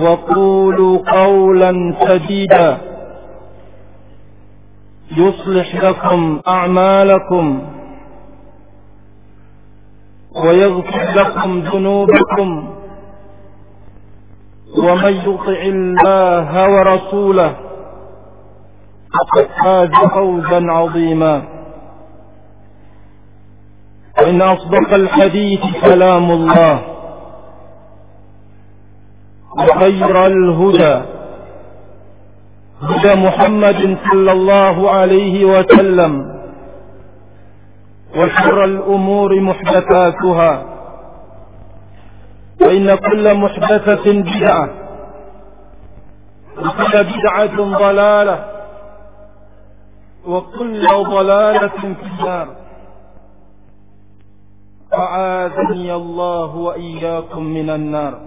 وقولوا قولا سديدا. يصلح لكم أعمالكم ويغفر لكم ذنوبكم ومن يطع الله ورسوله فقد فاز فوزا عظيما. إن أصدق الحديث كلام الله. وخير الهدى. هدى محمد صلى الله عليه وسلم. وشر الأمور محدثاتها. فإن كل محدثة بدعة. وكل بدعة ضلالة. وكل ضلالة في النار. أعاذني الله وإياكم من النار.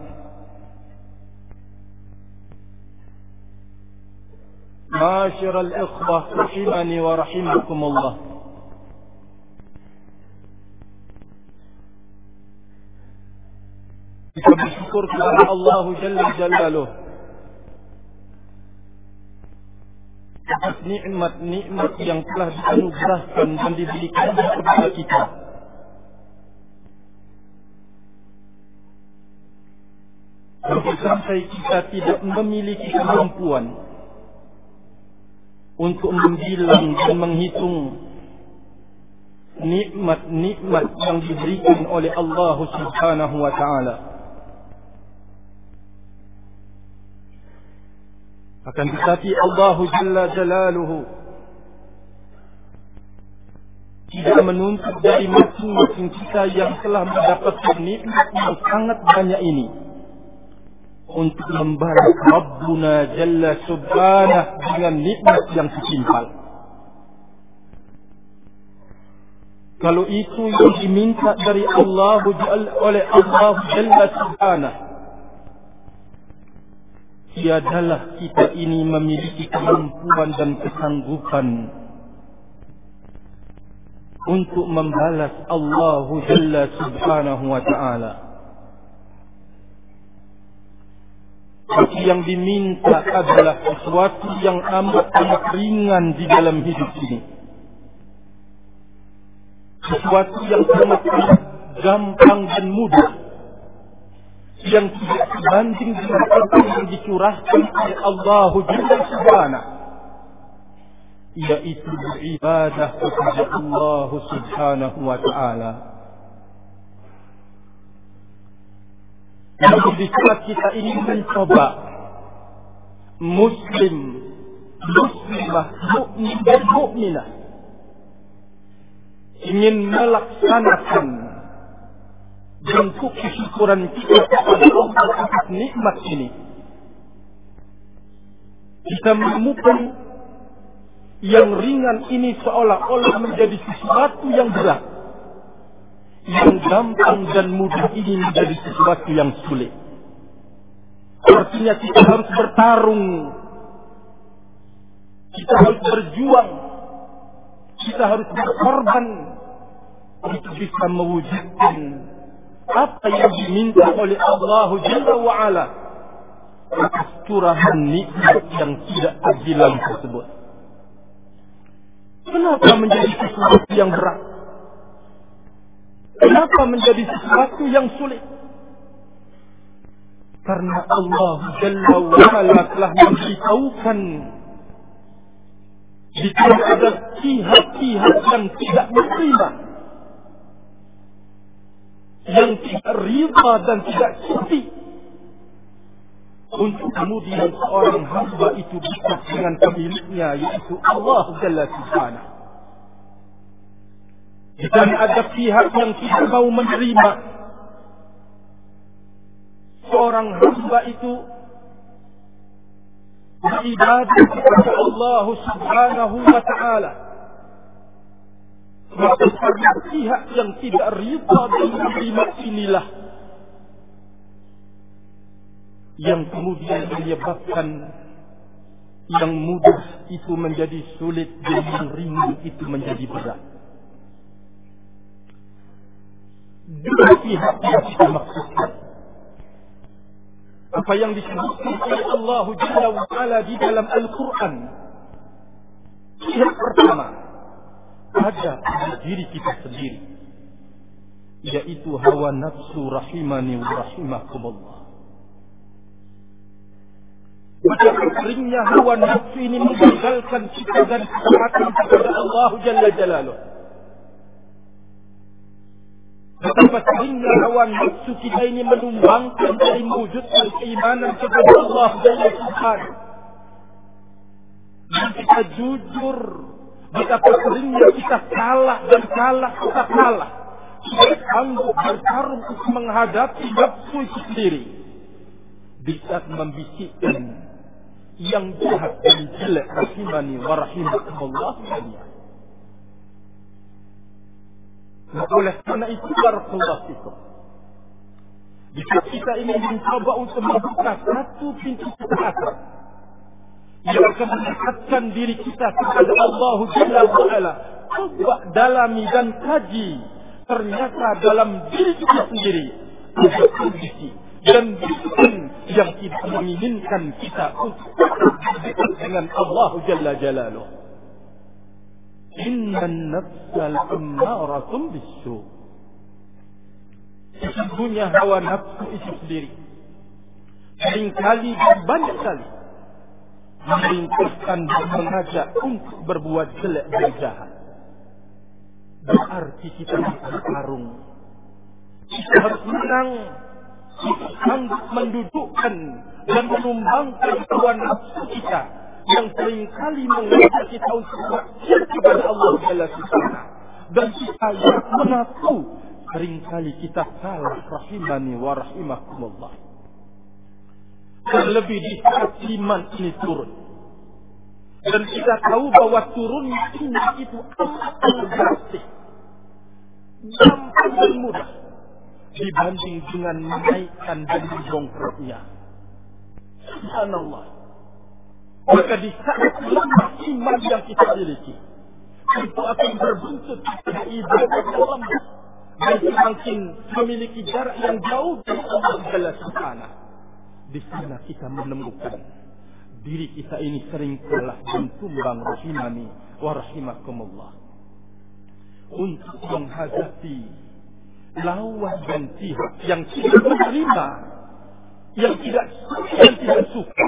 معاشر الإخوة رحمني ورحمكم الله kita bersyukur kepada Allah Jalla Jalaluh atas nikmat-nikmat yang telah dianugerahkan dan diberikan kepada kita. Sampai kita tidak memiliki kemampuan untuk membilang dan menghitung nikmat-nikmat yang diberikan oleh Allah Subhanahu wa taala. Akan tetapi Allah Jalla Jalaluhu tidak menuntut dari masing-masing kita yang telah mendapatkan nikmat yang sangat banyak ini untuk membalas Rabbuna Jalla Subhanah dengan nikmat yang setimpal. Kalau itu yang diminta dari Allah oleh Allah Jalla Subhanah, tiadalah kita ini memiliki kemampuan dan kesanggupan untuk membalas Allah Jalla Subhanahu wa taala. Tapi yang diminta adalah sesuatu yang amat amat ringan di dalam hidup ini. Sesuatu yang amat amat gampang dan mudah. Yang tidak sebanding dengan apa yang dicurahkan oleh Allah Jalla Subhanahu yaitu beribadah kepada Allah Subhanahu wa taala. Namun di saat kita ini mencoba. Muslim, Muslimah, mukmin dan mukminah ingin melaksanakan bentuk kesyukuran kita kepada Allah atas nikmat ini. Kita menemukan yang ringan ini seolah-olah menjadi sesuatu yang berat yang gampang dan mudah ini menjadi sesuatu yang sulit artinya kita harus bertarung kita harus berjuang kita harus berkorban untuk bisa mewujudkan apa yang diminta oleh Allah Jalla wa'ala atas curahan nikmat yang tidak terbilang tersebut. Kenapa menjadi sesuatu yang berat? Kenapa menjadi sesuatu yang sulit? Karena Allah Jalla wa'ala telah memberitahukan jika ada pihak-pihak yang tidak menerima yang tidak riba dan tidak cuti untuk kemudian seorang hamba itu dekat dengan pemiliknya yaitu Allah Jalla Subhanahu. Jika ada pihak yang tidak mau menerima. Seorang hamba itu beribadah kepada Allah Subhanahu wa taala. Maka karena pihak yang tidak rida dan menerima inilah. Yang kemudian menyebabkan yang mudah itu menjadi sulit dan yang ringan itu menjadi berat. Dua pihak yang kita maksudkan apa yang disebutkan oleh Allah Jalla wa Ala di dalam Al-Quran. Yang pertama, ada pada diri kita sendiri. Yaitu hawa nafsu rahimani wa rahimakumullah. Betapa seringnya hawa nafsu ini menggagalkan kita dan ketaatan kepada Allah Jalla Jalaluh. Betapa seringnya hawa nafsu kita ini menumbangkan dari mewujudkan keimanan kepada Allah Jalla Subhanahu. Dan kita jujur betapa seringnya kita kalah dan kalah kita kalah. Kita sanggup bertarung untuk menghadapi nafsu itu sendiri. Di saat membisikkan yang jahat dan jelek rahimani wa rahimakumullah oleh karena itu barakallahu fikum. Jika kita ini mencoba untuk membuka satu pintu ketaatan yang akan mendekatkan diri kita kepada Allah Jalla wa'ala. Coba dalami dan kaji. Ternyata dalam diri kita sendiri ada kondisi dan bikin yang tidak menginginkan kita untuk dengan Allah Jalla Jalaluh. Inna nafsal ammaratum bisu. Sesungguhnya hawa nafsu itu sendiri. Seringkali dan banyak kali. Memerintahkan dan mengajak untuk berbuat jelek dan jahat. Berarti kita harus bertarung. Kita harus menang. Kita sanggup mendudukkan dan menumbangkan hawa nafsu kita yang sering kali mengajak kita untuk maksiat kepada Allah Jalla Subhanahu dan kita yang mengaku sering kali kita salah rahimani wa rahimakumullah. Terlebih di saat iman ini turun. Dan kita tahu bahwa turunnya iman itu amat drastis. Gampang dan mudah. Dibanding dengan menaikkan dan membongkraknya subhanallah maka di saat lemah iman yang kita miliki, itu akan berbuntut pada ibadah yang lemah. Dan semakin memiliki jarak yang jauh dari Allah Jalla Subhanahu. Di sana kita menemukan diri kita ini sering kalah dan tumbang rahimani wa rahimakumullah. Untuk menghadapi lawan dan pihak yang tidak menerima, yang tidak yang tidak suka,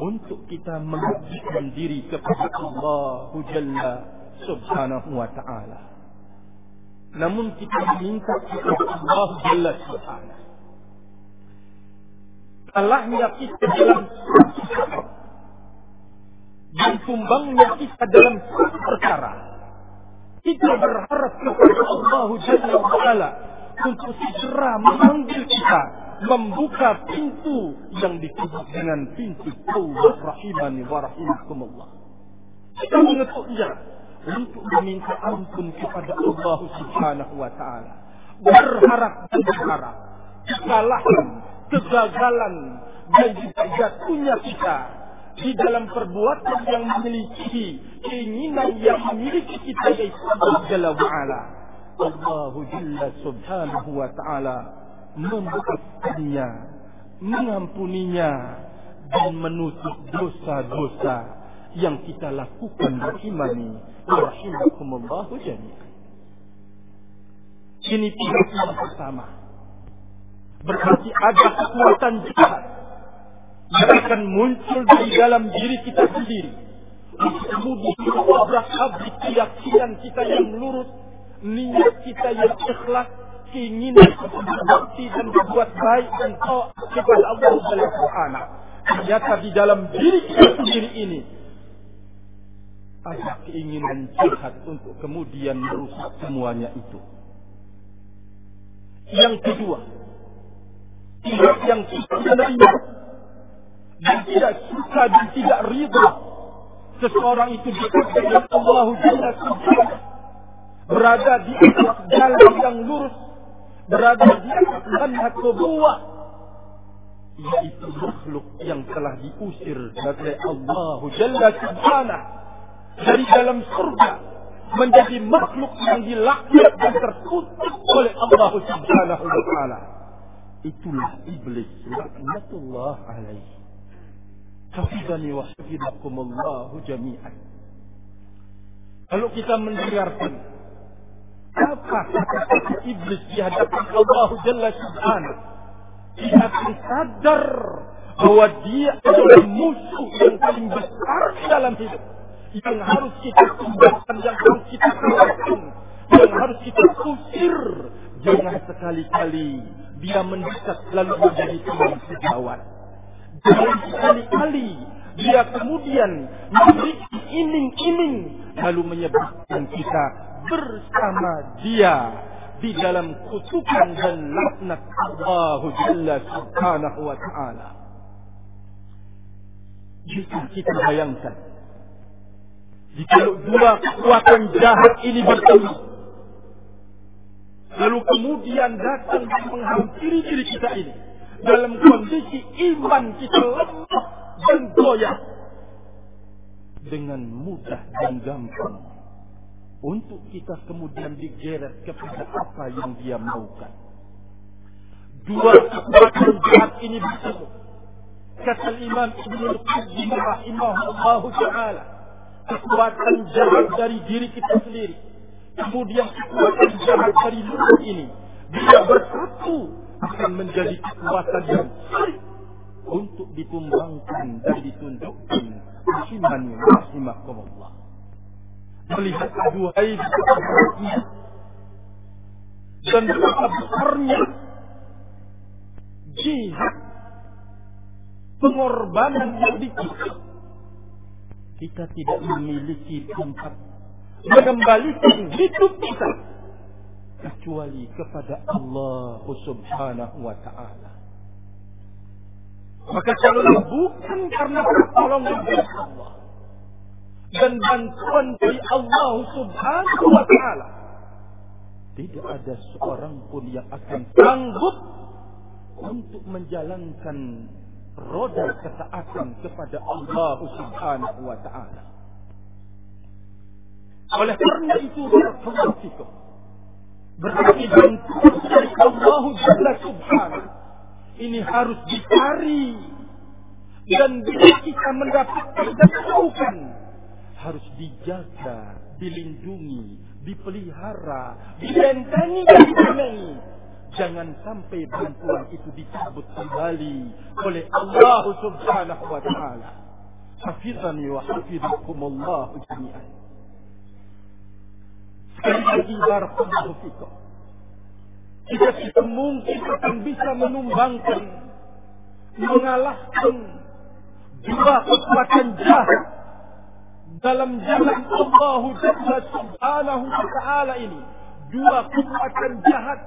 untuk kita mengabdikan diri kepada Allah Jalla Subhanahu wa taala. Namun kita meminta kepada Allah Jalla Subhanahu. Kalahnya kita dalam dan tumbangnya kita dalam satu perkara Kita berharap kepada Allah Jalla wa'ala untuk segera memanggil kita membuka pintu yang disebut dengan pintu taubat rahimani wa rahimakumullah. Kita mengetuknya untuk meminta ampun kepada Allah Subhanahu wa taala. Berharap dan berharap kesalahan, kegagalan dan juga jatuhnya kita di dalam perbuatan yang memiliki keinginan yang memiliki kita yaitu Allah Jalla wa'ala. Allah Jalla Subhanahu wa ta'ala memaafkannya, mengampuninya dan menutup dosa-dosa yang kita lakukan rahimani wa rahimakumullahu jami'an. Ini pihak yang pertama. Berarti ada kekuatan jahat yang akan muncul di dalam diri kita sendiri. Kemudian obrak abrik keyakinan kita yang lurus, niat kita yang ikhlas, keinginan untuk berbakti dan berbuat baik dan taat kepada Allah Subhanahu Ternyata di dalam diri kita sendiri ini ada keinginan jahat untuk kemudian merusak semuanya itu. Yang kedua, yang kita menerima dan tidak suka dan tidak ridha seseorang itu dekat dengan Allah Jalla berada di atas jalan yang lurus berada di atas manhaj nubuwah yaitu makhluk yang telah diusir dari Allah Jalla Subhanahu dari dalam surga menjadi makhluk yang dilaknat dan terkutuk oleh Allah Subhanahu wa taala. Itulah iblis laknatullah alaihi. Hafidhani wa hafizakumullah jami'an. Kalau kita mendengarkan iblis di hadapan Allah Jalla Subhanahu kita akan sadar bahwa dia adalah musuh yang paling besar dalam hidup yang harus kita tinggalkan, yang harus kita keluarkan, yang harus kita usir. Jangan sekali-kali dia mendekat lalu menjadi teman sejawat. Jangan sekali-kali dia kemudian memiliki iming-iming lalu menyebabkan kita bersama dia di dalam kutukan dan laknat Allah Jalla Subhanahu wa taala. Jika kita bayangkan jika dua kekuatan jahat ini bertemu, lalu kemudian datang dan menghampiri diri kita ini dalam kondisi iman kita lemah dan goyah dengan mudah dan gampang untuk kita kemudian digeret kepada apa yang dia maukan. Dua kekuatan jahat ini bertemu. Kata Imam Ibn Al-Qayyim rahimahullah ta'ala kekuatan jahat dari diri kita sendiri. Kemudian kekuatan jahat dari luar ini. Bila bersatu akan menjadi kekuatan yang untuk ditumbangkan dan ditunjukkan rahimani rahimakumullah. Melihat aduhai betapa dan betapa besarnya jihad pengorbanan yang dikisah kita tidak memiliki tempat mengembalikan hidup kita kecuali kepada Allah Subhanahu wa taala. Maka kalau bukan karena pertolongan Allah dan bantuan dari Allah Subhanahu wa taala, tidak ada seorang pun yang akan sanggup untuk menjalankan roda ketaatan kepada Allah Subhanahu wa taala. Oleh karena itu barakallahu berarti bantuan dari Allah Jalla Subhanahu ini harus dicari dan bila kita mendapatkan dan menemukan harus dijaga, dilindungi, dipelihara, dibentengi dan dibentengi Jangan sampai bantuan itu dicabut kembali oleh Allah Subhanahu wa taala. Hafizani wa hafizakumullah jami'an. Sekali lagi barakallahu fikum. Jika kita mungkin akan bisa menumbangkan, mengalahkan dua kekuatan jahat dalam jalan Allah Jalla Subhanahu wa taala ini dua kekuatan jahat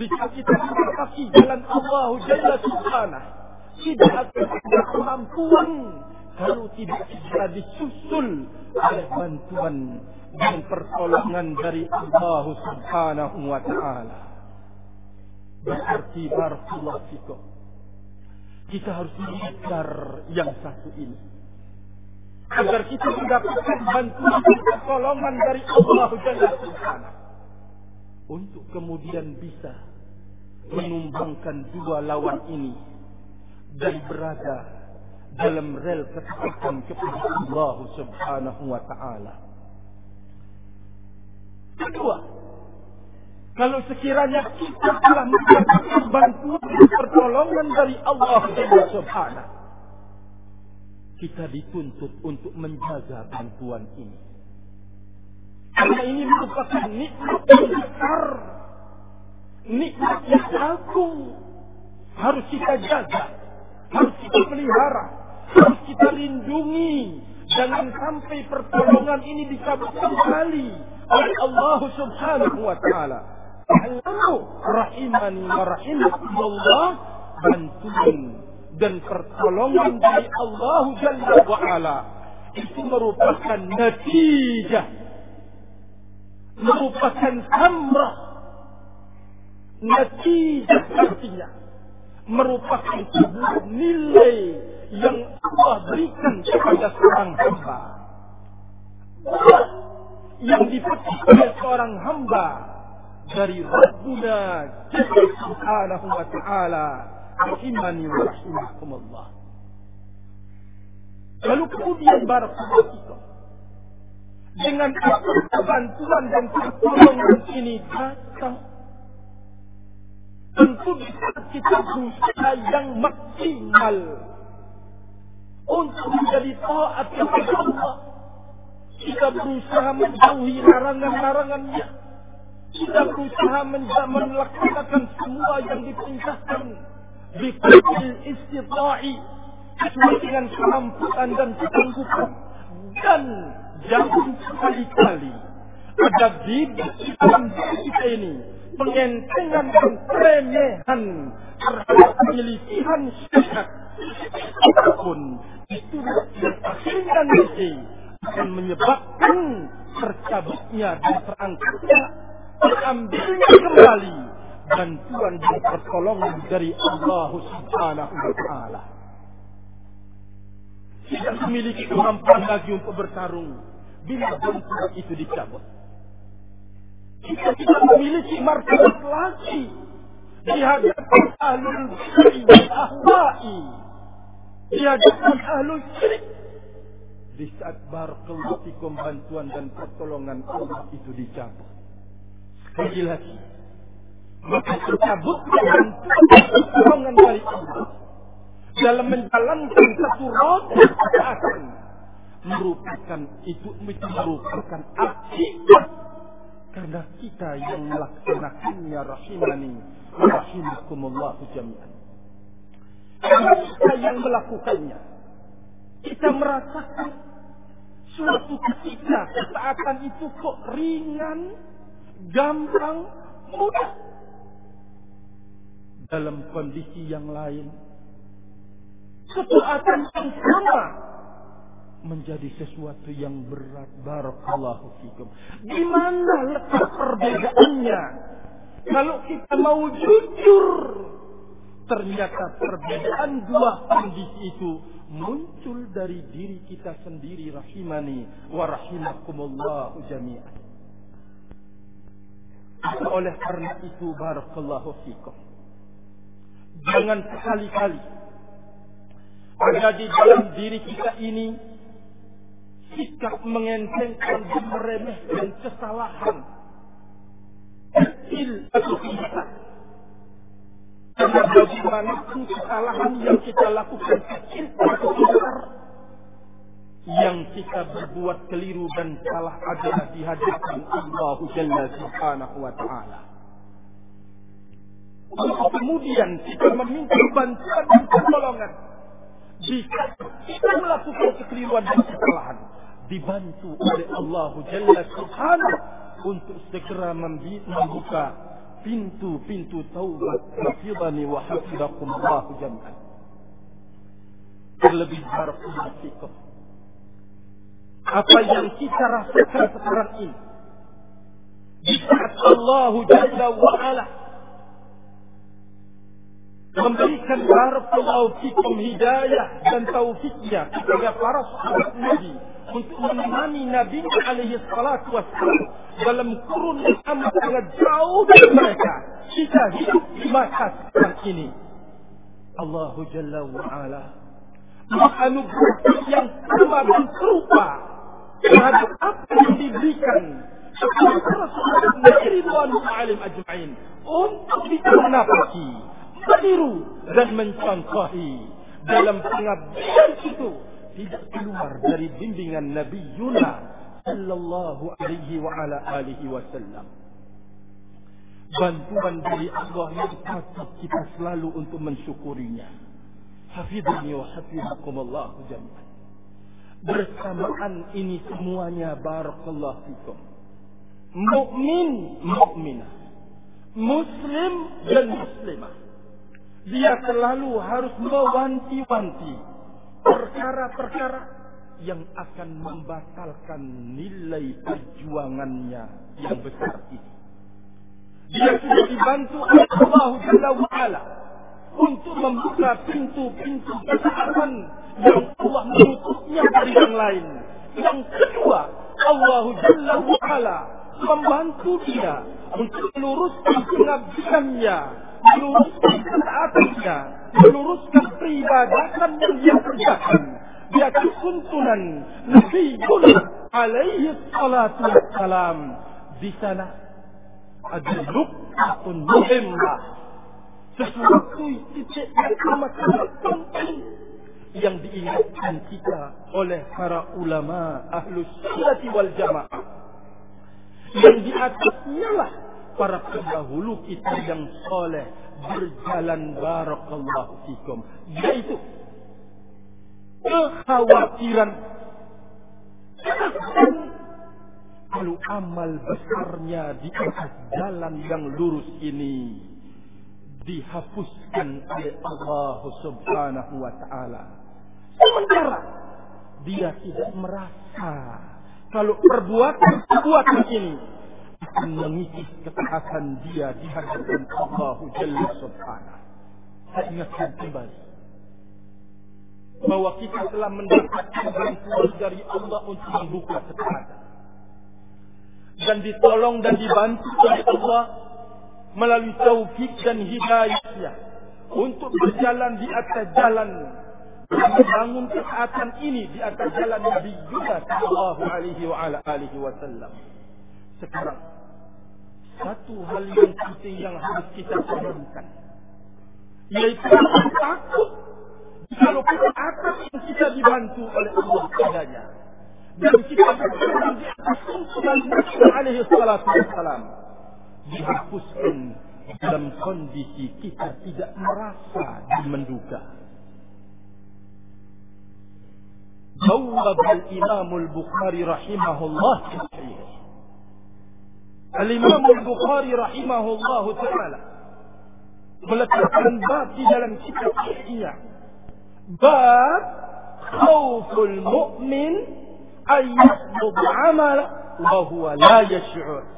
bisa kita mengatasi jalan Allah Jalla Subhanahu tidak akan ada kemampuan kalau tidak bisa disusul oleh bantuan dan pertolongan dari Allah Subhanahu wa taala. Berarti barakallahu fikum. Kita harus mengejar yang satu ini. Agar kita mendapatkan bantuan pertolongan dari Allah Jalla Subhanahu. Untuk kemudian bisa menumbangkan dua lawan ini dan berada dalam rel ketaatan kepada Allah Subhanahu wa taala. Kedua, kalau sekiranya kita telah mendapatkan bantuan pertolongan dari Allah Subhanahu kita dituntut untuk menjaga bantuan ini. Karena ini merupakan nikmat yang besar, nikmat yang agung, harus kita jaga, harus kita pelihara, harus kita lindungi. Jangan sampai pertolongan ini dicabut kembali oleh Allah Subhanahu wa taala. Alamu rahimani wa rahimakumullah bantuan dan pertolongan dari Allah Jalla wa ala. Itu merupakan natijah. Merupakan samrah natijah artinya. Merupakan sebuah nilai yang Allah berikan kepada seorang hamba. Yang dipetik oleh seorang hamba dari Rabbuna Jalla Subhanahu wa taala rahimani wa rahimakumullah. Lalu kemudian barakallahu dengan bantuan dan pertolongan ini datang. Tentu kita berusaha yang maksimal. Untuk menjadi taat kepada Allah. Kita berusaha menjauhi larangan-larangannya. Kita berusaha melaksanakan semua yang diperintahkan. Bikul istita'i. Sesuai dengan kemampuan dan kesanggupan. Dan jangan sekali-kali ada bidang dalam kita ini pengentengan dan keremehan terhadap penyelisihan syariat apa pun itu yang akhirnya nanti akan menyebabkan tercabutnya dan terangkatnya terambilnya kembali bantuan dan pertolongan dari Allah Subhanahu wa taala. Tidak memiliki kemampuan lagi untuk bertarung bila bantuan itu dicabut. Kita tidak memiliki martabat lagi di hadapan ahlul bid'ah ahwa'i di hadapan ahlul syirik di saat barakallahu fikum bantuan dan pertolongan Allah itu dicabut. Sekali lagi, maka bantuan dan pertolongan dari Allah dalam menjalankan satu roda ketaatan merupakan itu, merupakan akibat karena kita yang melaksanakannya rahimani rahimakumullah jami'an. Karena kita yang melakukannya kita merasakan suatu ketika ketaatan itu kok ringan, gampang, mudah. Dalam kondisi yang lain, ketaatan yang sama menjadi sesuatu yang berat. Barakallahu fikum. Di mana letak perbedaannya? Kalau kita mau jujur, ternyata perbedaan dua kondisi itu muncul dari diri kita sendiri rahimani wa rahimakumullah jami'an. Oleh karena itu barakallahu fikum. Jangan sekali-kali. Ada di dalam diri kita ini sikap mengentengkan dan meremehkan kesalahan. Kecil atau besar. Karena bagaimanapun kesalahan yang kita lakukan kecil atau besar, yang kita berbuat keliru dan salah adalah di hadapan Allah Jalla Subhanahu wa taala. Kemudian kita meminta bantuan dan pertolongan jika kita melakukan kekeliruan dan kesalahan dibantu oleh Allah Jalla Subhanahu untuk segera membuka pintu-pintu taubat hafidhani wa hafizakum Allah jami'an. Terlebih barakallahu fikum. Apa yang kita rasakan sekarang ini di saat Allah Jalla wa Ala memberikan barakallahu fikum hidayah dan taufiknya kepada para sahabat Nabi untuk menemani Nabi alaihi salatu wassalam dalam kurun yang amat sangat jauh dari mereka. Kita hidup di masa sekarang ini. Allah Jalla wa Ala menganugerahkan yang sama dan serupa terhadap apa yang diberikan kepada para sahabat Nabi Ridwanul Alim Ajma'in untuk kita menapaki meniru dan mencontohi dalam pengabdian itu tidak keluar dari bimbingan Nabi Yuna sallallahu alaihi wa ala alihi wasallam. Bantuan dari Allah yang patut kita selalu untuk mensyukurinya. Hafidhani wa hafizakumullah jami'an. Bersamaan ini semuanya barakallahu fikum. Mukmin, mukminah. Muslim dan muslimah dia selalu harus mewanti-wanti perkara-perkara yang akan membatalkan nilai perjuangannya yang besar ini. Dia sudah dibantu Allah Jalla untuk membuka pintu-pintu kesehatan yang Allah menutupnya dari yang lain. Yang kedua, Allah Jalla wa'ala membantu dia untuk meluruskan pengabdiannya meluruskan ketaatannya, meluruskan peribadatan yang dia kerjakan. Dia kesuntunan Nabi Yunus alaihi salatu wassalam. Di sana ada nukatun muhimmah. Sesuatu titik yang amat penting yang diingatkan kita oleh para ulama ahlus sunnati wal jamaah. Yang di atasnya lah para pendahulu kita yang soleh berjalan barakallahu fikum. Yaitu kekhawatiran. Kalau amal besarnya di atas jalan yang lurus ini dihapuskan oleh Allah Subhanahu wa taala. Sementara dia tidak merasa kalau perbuatan perbuatan ini mengikis ketaatan dia di hadapan Allah Jalla Subhanahu. Saya ingatkan kembali bahwa kita telah mendapatkan bantuan dari Allah untuk membuka ketaatan dan ditolong dan dibantu oleh Allah melalui taufik dan hidayahnya untuk berjalan di atas jalan membangun ketaatan ini di atas jalan Nabi Yunus sallallahu alaihi wa ala alihi wasallam. Sekarang satu hal yang penting yang harus kita tanamkan yaitu takut kalau atas yang kita dibantu oleh Allah padanya dan kita berjalan di atas tuntunan Nabi alaihi salatu wassalam dihapuskan dalam kondisi kita tidak merasa dan menduga. Jawab al-Imam al-Bukhari rahimahullah. Al-Imam Al-Bukhari rahimahullah ta'ala meletakkan bab di dalam kitab Ihya. Bab khawful mu'min ayyasbub amal wa huwa la yash'ur.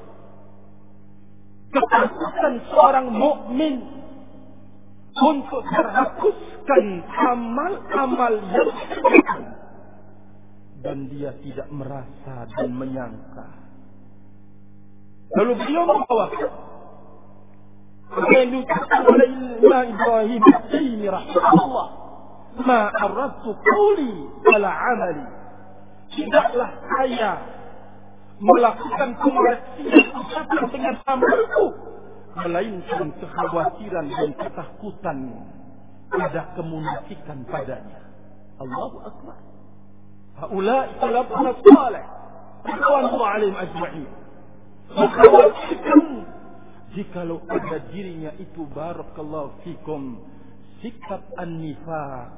Ketakutan seorang mukmin untuk terhapuskan amal-amal yang dan dia tidak merasa dan menyangka Lalu beliau membawakan apa yang diucapkan oleh Imam Ibrahim Al-Taimi rahimahullah. Ma arradtu qawli amali. Tidaklah saya melakukan pengertian dengan amalku. Melainkan kekhawatiran dan ketakutan ada kemunafikan padanya. Allahu Akbar. Haulai salafun salih. Ridwanullah alaihim mengkhawatirkan jikalau pada dirinya itu barakallahu fikum sikap an-nifaq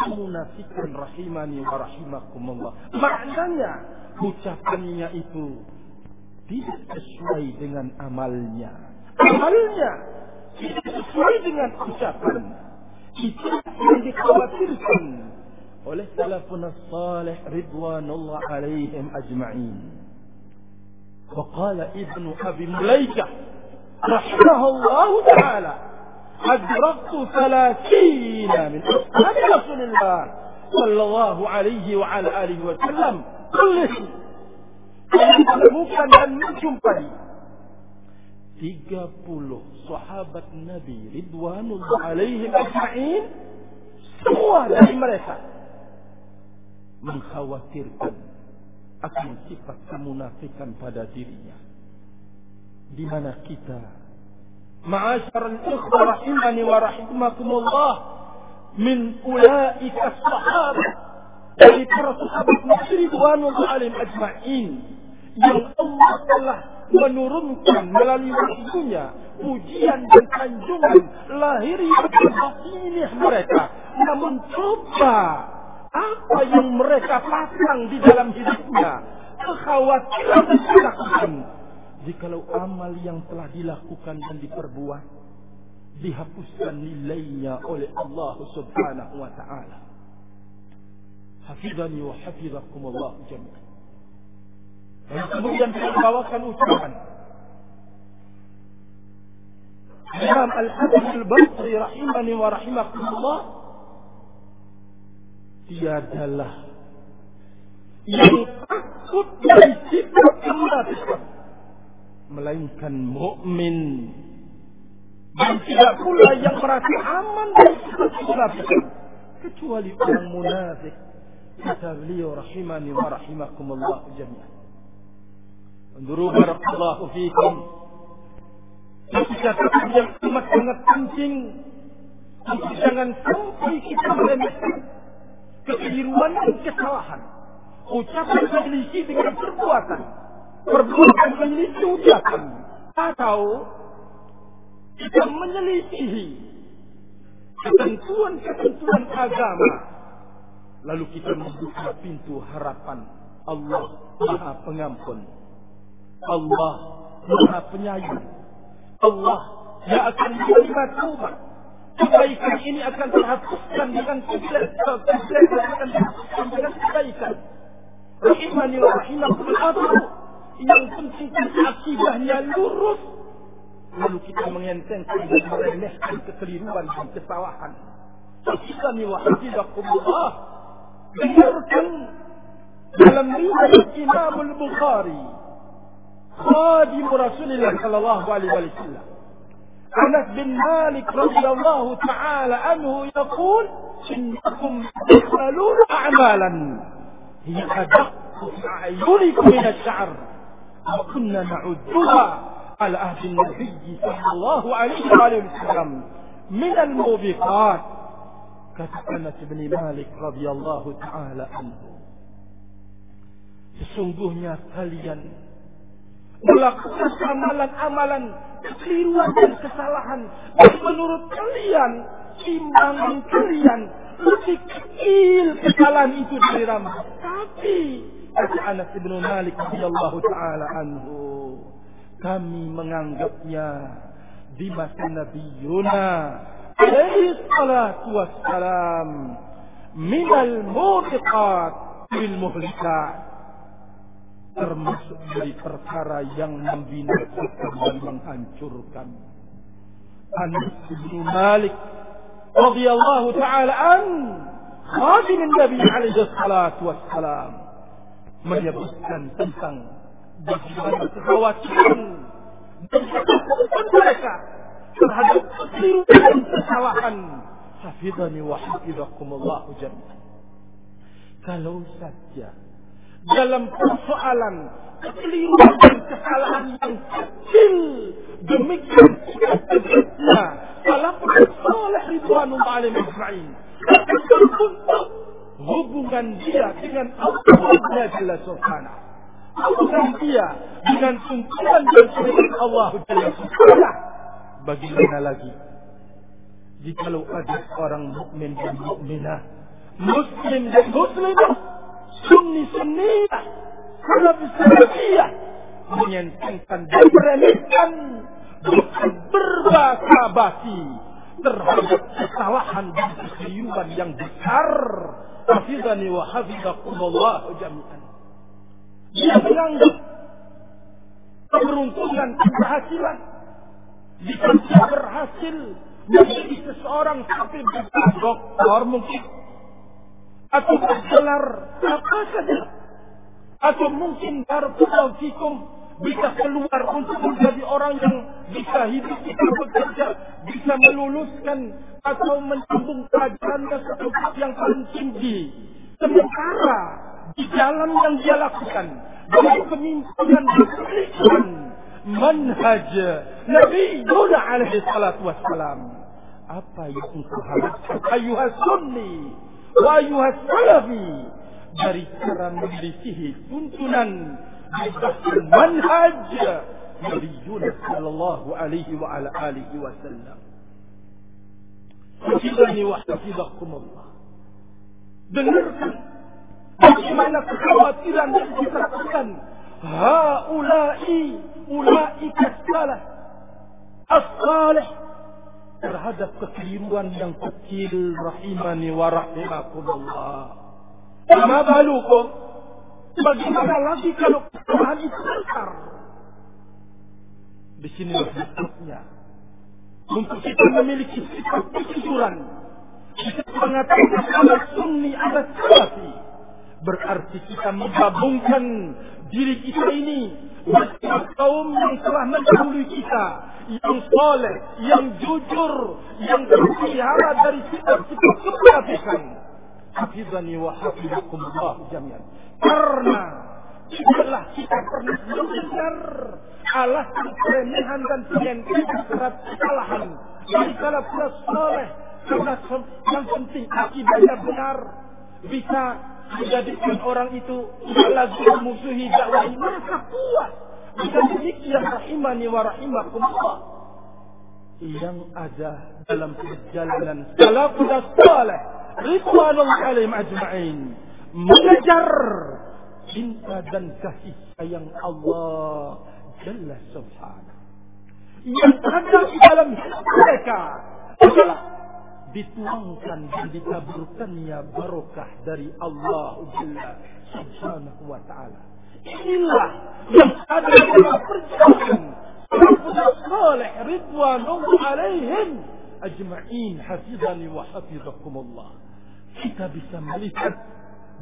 kemunafikan rahimani wa rahimakumullah maknanya ucapannya itu tidak sesuai dengan amalnya. Amalnya tidak sesuai dengan ucapan. Itu yang dikhawatirkan oleh salafun salih ridwanullah alaihim ajma'in. فقال ابن أبي مليكة رحمه الله تعالى أدركت ثلاثين من أصحاب رسول الله صلى الله عليه وعلى آله وسلم كل شيء أدركت من أنتم قدي تيجا بولو صحابة النبي رضوان الله عليهم أجمعين؟ سوى لهم رسالة من خواتير قدر akan sifat kemunafikan pada dirinya di mana kita ma'asyar al-ikhwa rahimani wa rahimakumullah min ulaika sahabat dari para sahabat Nabi Ridwanullah alaihim ajma'in yang Allah telah menurunkan melalui wahyunya pujian dan sanjungan lahiriah batinah mereka. Namun coba apa yang mereka pasang di dalam hidupnya. Kekhawatiran dan ketakutan. Jikalau amal yang telah dilakukan dan diperbuat. Dihapuskan nilainya oleh Allah subhanahu wa ta'ala. Hafidhani wa hafidhakumullah jami'an. Dan kemudian saya bawakan ucapan Imam Al-Hafiz Al-Basri rahimani wa rahimakumullah tiadalah. Yang takut dari sifat kemunafikan melainkan mukmin. Dan tidak pula yang merasa aman dari sifat kemunafikan kecuali orang munafik. Kata beliau rahimani wa rahimakumullah jami'an Anduru barakallahu fikum. Catatan yang amat sangat penting. Jangan sampai kita meremehkan kekeliruan dan kesalahan. Ucapan menyelisih dengan perbuatan. Perbuatan menyelisih ucapan. Atau kita menyelisihi ketentuan-ketentuan agama. Lalu kita membuka pintu harapan Allah Maha Pengampun. Allah Maha Penyayang. Allah yang akan menerima taubat kebaikan ini akan dihapuskan dengan kebaikan akan terhapuskan dengan kebaikan. Rahimani rahimakumul aku yang penting akibahnya lurus. Lalu kita mengentengkan dan meremehkan kekeliruan dan kesalahan. Hafizani wa hafizakumullah. Dengarkan dalam riwayat Imam Al-Bukhari. Khadim Rasulullah sallallahu alaihi wasallam. أنس بن مالك رضي الله تعالى عنه يقول إنكم تفعلون أعمالا. هي أدق في أعينكم من الشعر. وكنا نعدها على عهد النبي صلى الله عليه وآله وسلم. من الموبقات. كتب بن مالك رضي الله تعالى عنه. Sesungguhnya kalian melakukan amalan-amalan kekeliruan dan kesalahan. Yang menurut kalian timbangan kalian lebih kecil kesalahan itu dari ramah tapi kata Anas bin Malik radhiyallahu taala anhu kami menganggapnya di masa Nabi Yuna alaihi salatu wassalam minal mubiqat bil muhlikat termasuk dari perkara yang membinasakan dan menghancurkan. Anas bin Malik radhiyallahu taala an khadim Nabi alaihi salatu wassalam menyebutkan tentang bagaimana kekhawatiran dan ketakutan mereka terhadap kekeliruan dan kesalahan. Hafidhani wa hafizakumullah jami'an. Kalau saja dalam persoalan kekeliruan dan kesalahan yang kecil. Demikian sedikitnya salafus saleh ridwanullah alaihim ajma'in untuk hubungan dia dengan Allah Jalla Subhanahu. Hubungan dia dengan tuntunan dan perintah Allah Jalla Subhanahu. Bagaimana lagi? Jikalau ada orang mukmin dan mukminah muslim dan muslimah sunni sunniyah salaf salafiyah menyentengkan dan meremehkan bukan berbahasa basi terhadap kesalahan dan kekeliruan yang besar. Hafizani wa hafizakumullah jami'an. Dia menganggap keberuntungan, keberhasilan. Jika dia berhasil menjadi seseorang sampai doktor mungkin atau bergelar apa saja atau mungkin barakallahu fikum bisa keluar untuk menjadi orang yang bisa hidup, bisa bekerja, bisa meluluskan atau menyambung pelajarannya ke yang paling tinggi. Sementara di jalan yang dia lakukan dengan kepemimpinan dan manhaj Nabi Yuna alaihi salatu wassalam. Apa yang engkau harapkan ayuhas sunni wa ayuhas salafi dari cara memiliki tuntunan bahkan manhaj Nabi Yunus sallallahu alaihi wa ala alihi wasallam. Hafizani wa hafizakumullah. Dengarkan bagaimana kekhawatiran yang dikatakan haulai ulaika salah as-salih terhadap kekeliruan yang kecil rahimani wa rahimakumullah. Ma balukum Bagaimana lagi kalau kesalahan itu besar? Di sini letaknya. Untuk kita memiliki sifat kejujuran. Kita mengatakan ada sunni, ada salafi. Berarti kita menggabungkan diri kita ini bersama kaum yang telah mendahului kita. Yang soleh, yang jujur, yang terpelihara dari sifat-sifat kemunafikan. Hafizani wa hafizakumullah jami'an. Karena tidaklah kita pernah mendengar alasan keremehan dan penyengketan terhadap kesalahan dari salah pula soleh karena yang penting akidahnya benar bisa menjadikan orang itu lagi memusuhi dakwah mereka kuat bisa demikian rahimani wa rahimakumullah yang ada dalam perjalanan salafus salih ridwanullah alaihim ajma'in mengejar cinta dan kasih sayang Allah Jalla Subhanahu. Yang ada di dalam hidup mereka adalah dituangkan dan ditaburkannya barokah dari Allah Subhanahu wa taala. Inilah yang ada dalam perjalanan salafus salih ridwanullah alaihim ajma'in hafizani wa hafizakumullah. Kita bisa melihat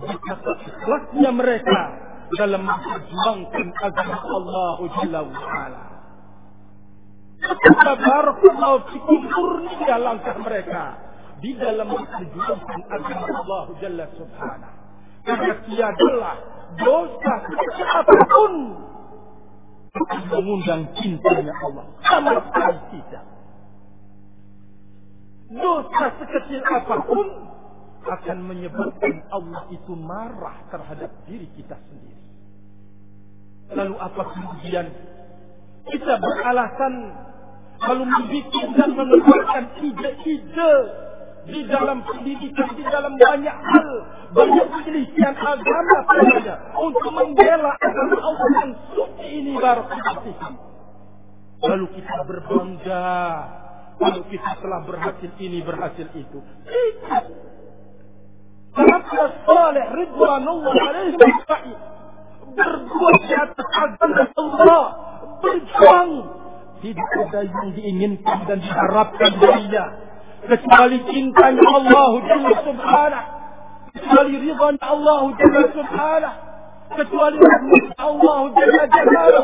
betapa ikhlasnya mereka dalam memperjuangkan agama Allah Jalla wa'ala. Betapa barakallahu fikum murninya langkah mereka di dalam memperjuangkan agama Allah Jalla subhanahu. Karena tiadalah dosa apa pun mengundang cintanya Allah. Sama sekali tidak. Dosa sekecil apa pun akan menyebabkan Allah itu marah terhadap diri kita sendiri. Lalu apa kemudian kita beralasan lalu membuat dan mengeluarkan ide-ide di dalam pendidikan, di dalam banyak hal, banyak penelitian agama saja untuk membela agama Allah yang suci ini barakallahu Lalu kita berbangga kalau kita telah berhasil ini, berhasil itu. Tidak. Salafus salih ridwanullah alaihim ajma'in. Berbuat di atas agama Allah. Berjuang. Tidak ada yang diinginkan dan diharapkan darinya. Kecuali cintanya Allah Jalla Subhanah. Kecuali ridwan Allah Jalla Subhanah. Kecuali rahmat Allah Jalla Jalla.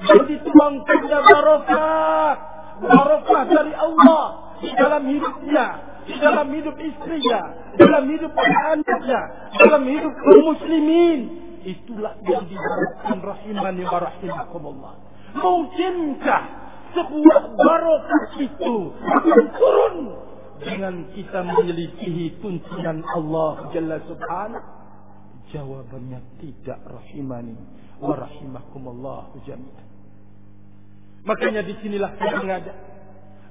Dan dituangkannya barokah. Barokah dari Allah di dalam hidupnya dalam hidup istrinya, dalam hidup anak-anaknya, dalam hidup kaum muslimin. Itulah yang diharapkan rahimani wa rahimakumullah. Mungkinkah sebuah barokah itu akan turun dengan kita menyelisihi tuntunan Allah Jalla Subhanahu? Jawabannya tidak rahimani wa rahimakumullah jami'an. Makanya di sinilah kita mengajak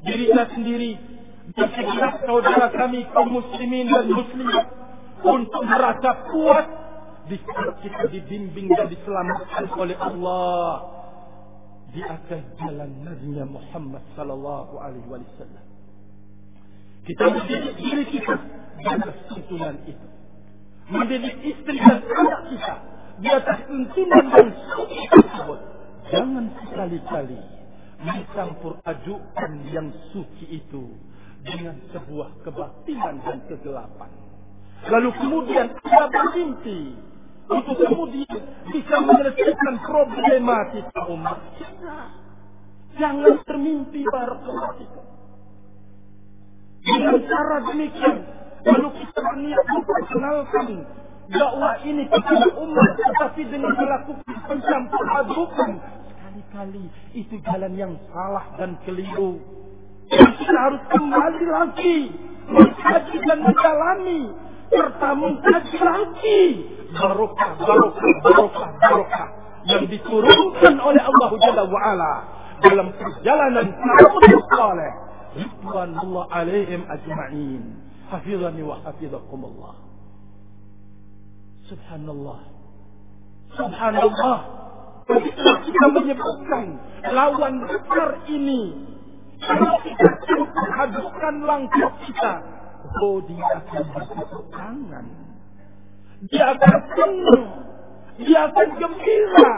diri kita sendiri dan saudara kami kaum muslimin dan muslimat untuk merasa puas di saat kita dibimbing dan diselamatkan oleh Allah di atas jalan Nabi Muhammad sallallahu alaihi wasallam. Kita mendidik diri kita di atas tuntunan itu. Mendidik istri dan anak kita di atas tuntunan dan suci tersebut. Jangan sekali-kali mencampur adukan yang suci itu dengan sebuah kebatilan dan kegelapan. Lalu kemudian kita bermimpi untuk kemudian bisa menyelesaikan problematika umat. Jangan bermimpi barakallahu fikum. Dengan cara demikian, lalu kita berniat memperkenalkan dakwah ini kepada umat, tetapi dengan melakukan pencampur adukan, sekali-kali itu jalan yang salah dan keliru. Kita harus kembali lagi mengkaji dan mendalami serta mengkaji lagi barokah, barokah, barokah, barokah. Yang diturunkan oleh Allah Jalla wa'ala dalam perjalanan salafus saleh. Ridwanullah alaihim ajma'in. Hafizani wa hafizakumullah. Subhanallah. Subhanallah. Ketika kita menyebutkan lawan besar ini? Kalau kita hadapkan langkah kita oh dia akan bertepuk tangan. Dia akan senang dia akan gembira.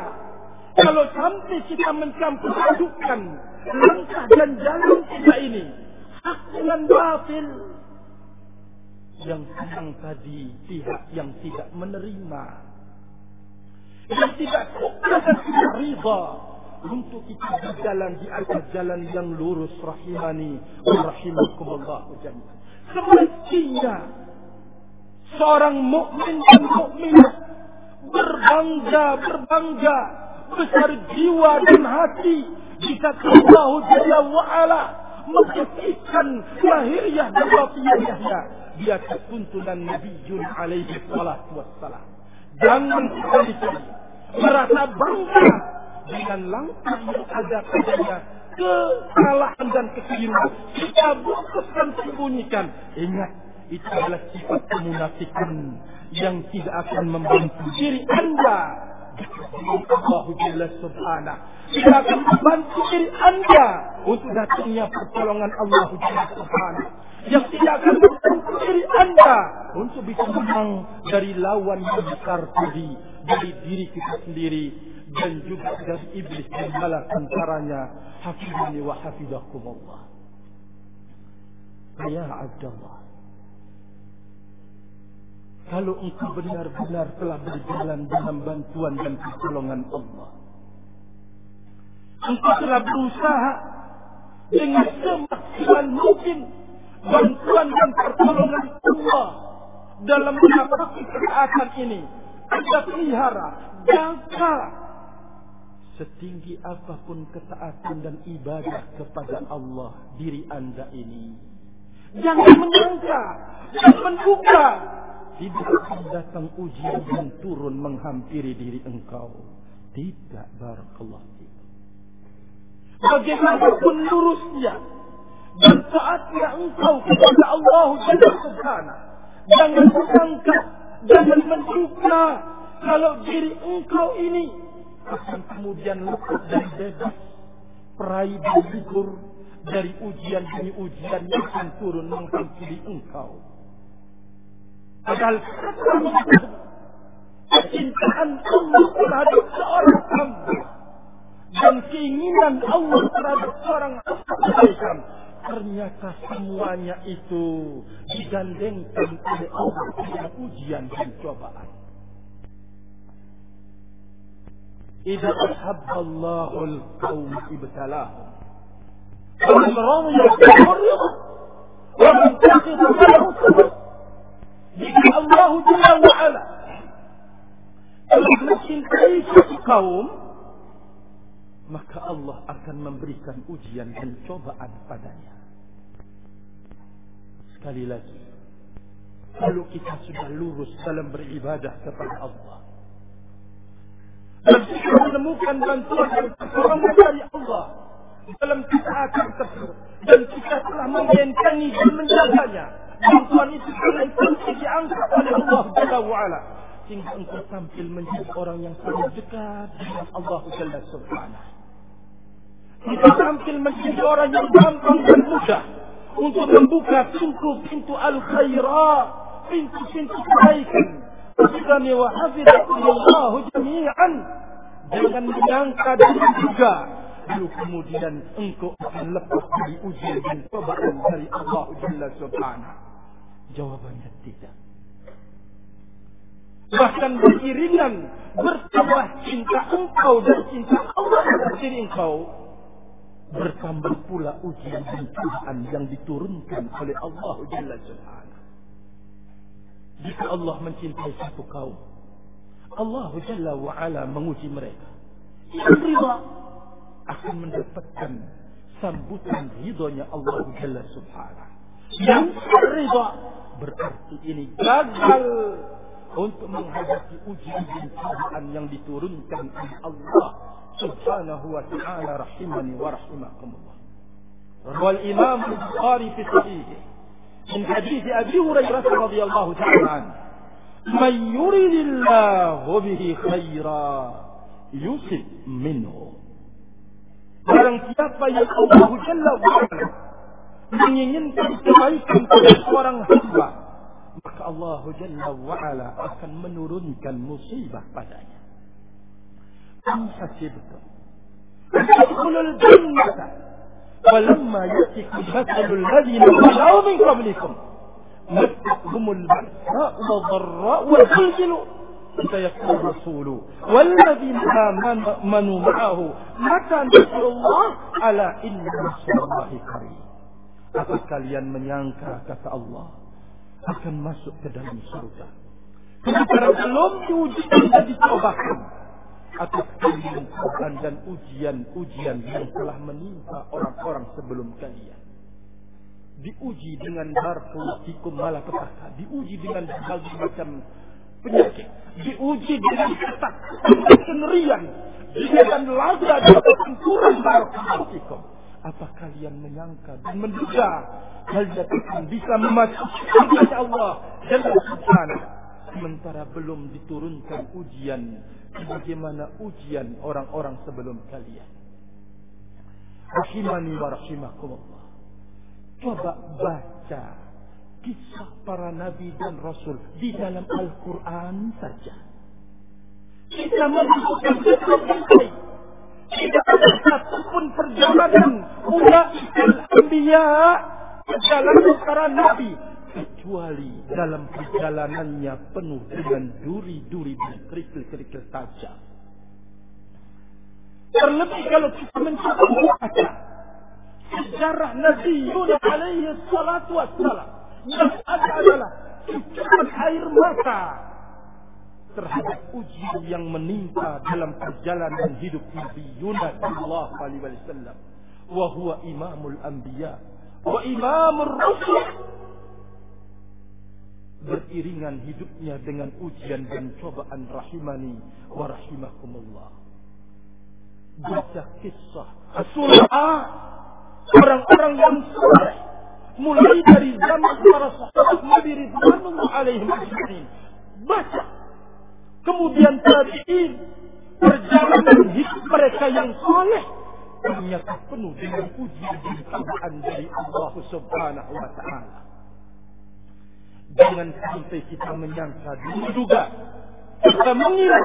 Kalau sampai kita mencampur adukan langkah dan jalan kita ini hak dengan batil. Yang senang tadi pihak yang tidak menerima. Yang tidak suka dan tidak riba untuk kita berjalan di atas jalan yang lurus rahimani rahimakumullah. jami'an semestinya seorang mukmin dan mukminah berbangga berbangga besar jiwa dan hati jika Allah Jalla wa'ala menghentikan lahiriah dan wafiyahnya di atas tuntunan Nabiun alaihi salatu wassalam. Jangan sekali-kali merasa bangga dengan langkah yang ada padanya kesalahan dan kekeliruan. Kita bungkus dan sembunyikan. Ingat itu adalah sifat kemunafikan yang tidak akan membantu diri anda. Allah Jalla Subhanah tidak akan membantu diri anda untuk datangnya pertolongan Allah Jalla Subhanah yang tidak akan membantu diri anda untuk bisa menang dari lawan yang besar tadi dari diri kita sendiri dan juga dari iblis dan antaranya hafizani wa hafizakumullah. Ya Abdullah kalau engkau benar-benar telah berjalan dalam bantuan dan pertolongan Allah engkau telah berusaha dengan semaksimal mungkin bantuan dan pertolongan Allah dalam menghadapi ketaatan ini. Anda pelihara jaga setinggi apa pun ketaatan dan ibadah kepada Allah diri anda ini. Jangan menyangka, jangan menduga. Tidak akan datang ujian yang turun menghampiri diri engkau. Tidak, barakallah. Bagaimanapun lurusnya dan saatnya engkau kepada Allah Jalla Subhanahu. Jangan menyangka, jangan menduga kalau diri engkau ini akan kemudian lepas dan bebas perai dan dari ujian demi ujian yang akan turun menghampiri engkau. Padahal kecintaan Allah terhadap seorang hamba dan keinginan Allah terhadap seorang hamba ternyata semuanya itu digandengkan oleh Allah dengan ujian dan cobaan. إذا أحب الله القوم ابتلاهم ومن سخط فله صبر jika Allah Jalla wa'ala telah mencintai suatu kaum maka Allah akan memberikan ujian dan cobaan padanya sekali lagi kalau kita sudah lurus dalam beribadah kepada Allah dan menemukan bantuan dan pertolongan dari Allah dalam ketaatan tersebut dan kita telah membentengi dan menjaganya bantuan itu dengan penting diangkat oleh Allah Jalla wa'ala sehingga engkau tampil menjadi orang yang sangat dekat dengan Allah Jalla Subhanahu. Engkau tampil menjadi orang yang gampang dan mudah untuk membuka pintu-pintu al-khairat, pintu-pintu kebaikan. Kami wa hafidhakumullahu jami'an. Jangan menyangka dan menduga lalu kemudian engkau akan lepas dari ujian dan cobaan dari Allah Jalla Subhanahu. Jawabannya tidak. Bahkan beriringan bertambah cinta engkau dan cinta Allah kepada diri engkau. Bertambah pula ujian dan cobaan yang diturunkan oleh Allah Jalla Subhanahu. Jika Allah mencintai satu kaum, Allah Jalla wa'ala menguji mereka. Yang riba akan mendapatkan sambutan ridhonya Allah Jalla Subhanahu. Yang ridha berarti ini gagal untuk menghadapi ujian cobaan yang diturunkan oleh Allah Subhanahu wa taala rahimani wa rahimakumullah. Wal Imam Bukhari fi sahihi من حديث أبي هريرة رضي الله تعالى عنه من يرد الله به خيرا يصب منه Barang siapa yang Allah Jalla wa'ala menginginkan kebaikan pada seorang hamba, maka Allah Jalla wa'ala akan menurunkan musibah padanya. Am hasibtum tadkhulul jannata ولما يأتك مثل الذين خلعوا من قبلكم مثلهم البرساء والضراء والزلزل حتى يقول الرسول والذين آمنوا معه متى نسل الله ألا إن رسول الله قريب Apa kalian menyangka kata Allah akan masuk ke dalam surga? Kita belum diwujudkan dan dicobakan. Atas cobaan dan ujian-ujian yang telah menimpa orang-orang sebelum kalian. Diuji dengan barakallahu malapetaka, diuji dengan berbagai macam penyakit, diuji dengan dan kengerian, dengan laga dan kehancuran barakallahu apa kalian menyangka dan menduga kalian akan bisa memasuki Allah dan Subhanahu sementara belum diturunkan ujian bagaimana ujian orang-orang sebelum kalian. Rahimani wa rahimakumullah. Coba baca kisah para nabi dan rasul di dalam Al-Quran saja. Kita membutuhkan sesuatu tidak ada satupun perjalanan ulaikal anbiya perjalanan para nabi kecuali dalam perjalanannya penuh dengan duri-duri dan kerikil-kerikil tajam. Terlebih kalau kita mencoba membaca sejarah Nabi Yunus alaihi salatu wassalam yang ada adalah cucuran air mata terhadap ujian yang menimpa dalam perjalanan hidup Nabi Yunus sallallahu alaihi wasallam wa huwa imamul anbiya wa imamur rusul beriringan hidupnya dengan ujian dan cobaan rahimani wa rahimakumullah. Baca kisah Rasulullah orang-orang yang soleh mulai dari zaman para sahabat Nabi Ridwanullah alaihim ajma'in. Baca. Kemudian tabi'in perjalanan hidup mereka yang soleh ternyata penuh dengan ujian dan cobaan dari Allah Subhanahu wa taala. Jangan sampai kita menyangka dan menduga kita mengira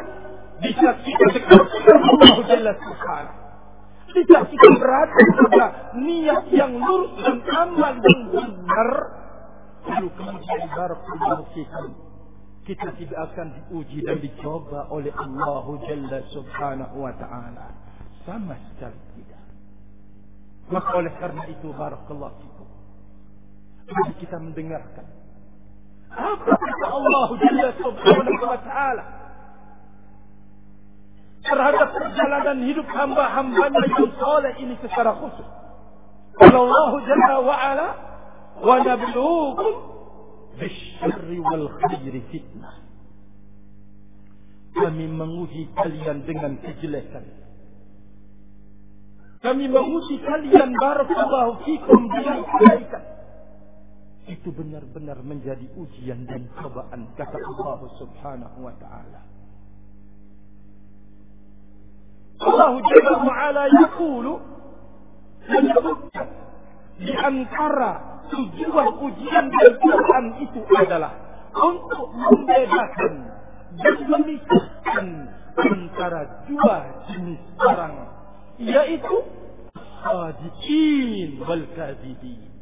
bisa kita dekat Allah Jalla Subhanahu. Bisa kita berada pada niat yang lurus dan amal yang benar. Lalu kemudian barakallahu fikum kita tidak akan diuji dan dicoba oleh Allah Jalla Subhanahu wa taala. Sama sekali tidak. Maka oleh karena itu barakallahu fikum. Mari kita mendengarkan Allah Jalla Subhanahu wa taala terhadap perjalanan hidup hamba-hambanya yang soleh ini secara khusus. Kalau Allah Jalla wa ala wa nabluukum bisyarri wal khairi fitnah. Kami menguji kalian dengan kejelekan. Kami menguji kalian barakallahu fikum dengan kebaikan. Itu benar-benar menjadi ujian dan cobaan kata Allah Subhanahu wa taala. Allah Jalla wa ala yaqulu di antara tujuan ujian dan cobaan itu adalah untuk membedakan dan memisahkan antara dua jenis orang yaitu sadiqin wal kadhibin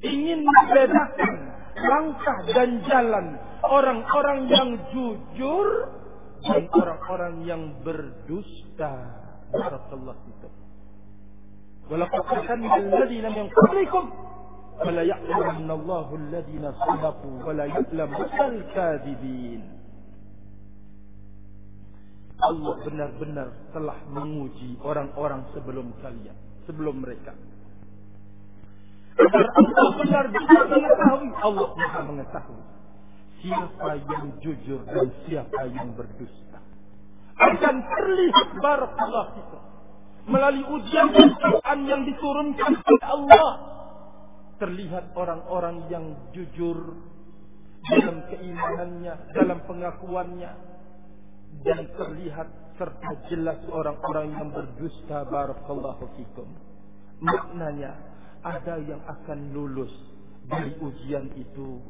ingin membedakan langkah dan jalan orang-orang yang jujur dan orang-orang yang berdusta. Barakallahu kita. Walaqad fatanna alladziina min qablikum fala ya'lamanna Allahu alladziina sadaqu wala ya'lamanna al-kadzibin. Allah benar-benar telah menguji orang-orang sebelum kalian, sebelum mereka. Agar Allah benar-benar mengetahui. Allah maha mengetahui. Siapa yang jujur dan siapa yang berdusta. Akan terlihat barakallah kita. Melalui ujian dan yang diturunkan oleh Allah. Terlihat orang-orang yang jujur dalam keimanannya, dalam pengakuannya. Dan terlihat serta jelas orang-orang yang berdusta barakallahu fikum. Maknanya ada yang akan lulus dari ujian itu.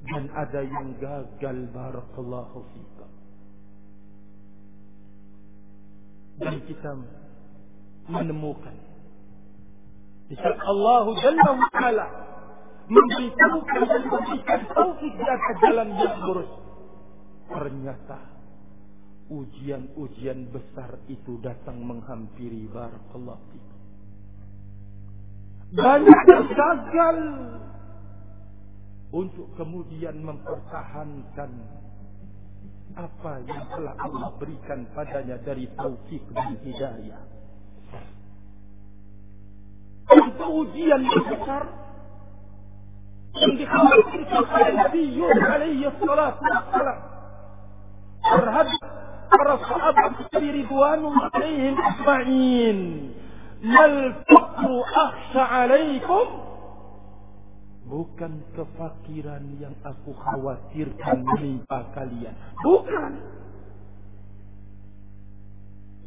Dan ada yang gagal barakallahu fika. Dan kita menemukan. Di saat Allah Jalla wa Ala memberitahukan dan memberikan taufik di atas jalan yang lurus ternyata ujian-ujian besar itu datang menghampiri barakallahu fika banyak yang gagal untuk kemudian mempertahankan apa yang telah Allah berikan padanya dari taufik dan hidayah. Itu ujian yang besar yang dikhawatirkan oleh Nabi Yunus alaihi salatu wassalam terhadap para sahabat Ridwanullah alaihim ajma'in mal faqru akhsha alaikum. Bukan kefakiran yang aku khawatirkan menimpa kalian. Bukan.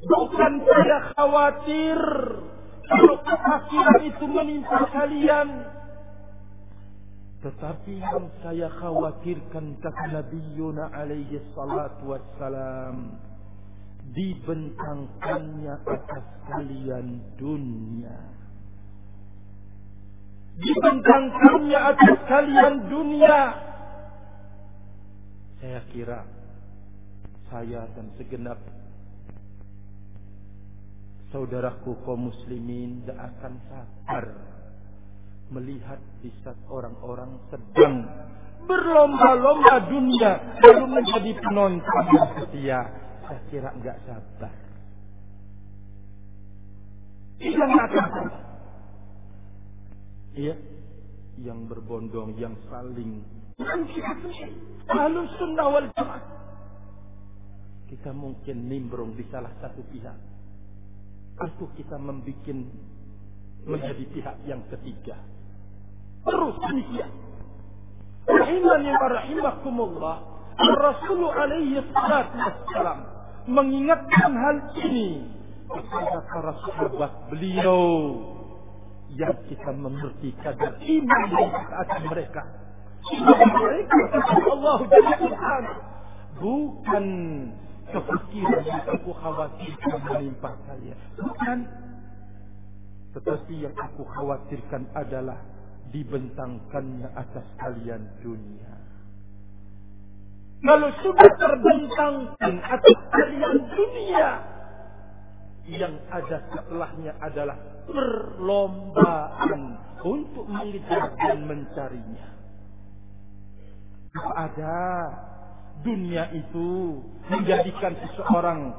Bukan saya khawatir kalau kefakiran itu menimpa kalian. Tetapi yang saya khawatirkan kata Nabi Yuna alaihi salatu wassalam dibentangkannya atas kalian dunia. Dibentangkannya atas kalian dunia. Saya kira saya dan segenap saudaraku kaum muslimin tidak akan sabar melihat di saat orang-orang sedang berlomba-lomba dunia lalu menjadi penonton yang setia saya kira nggak sabar. Akan sabar. Iya, yang berbondong, yang saling Lalu sunnah wal jamaah. Kita mungkin nimbrung di salah satu pihak. Atau kita membuat menjadi pihak yang ketiga. Terus demikian. Rahimani wa rahimakumullah. Rasul alaihi salatu wassalam mengingatkan hal ini kepada para sahabat beliau yang kita mengerti kadar iman dan ketaatan mereka. Mereka Allah Jalla bukan kefikiran yang aku khawatirkan menimpa kalian. Bukan. Tetapi yang aku khawatirkan adalah dibentangkannya atas kalian dunia. Kalau sudah terbentangkan atas kalian dunia, yang ada setelahnya adalah perlombaan untuk mengejar dan mencarinya. Ada dunia itu menjadikan seseorang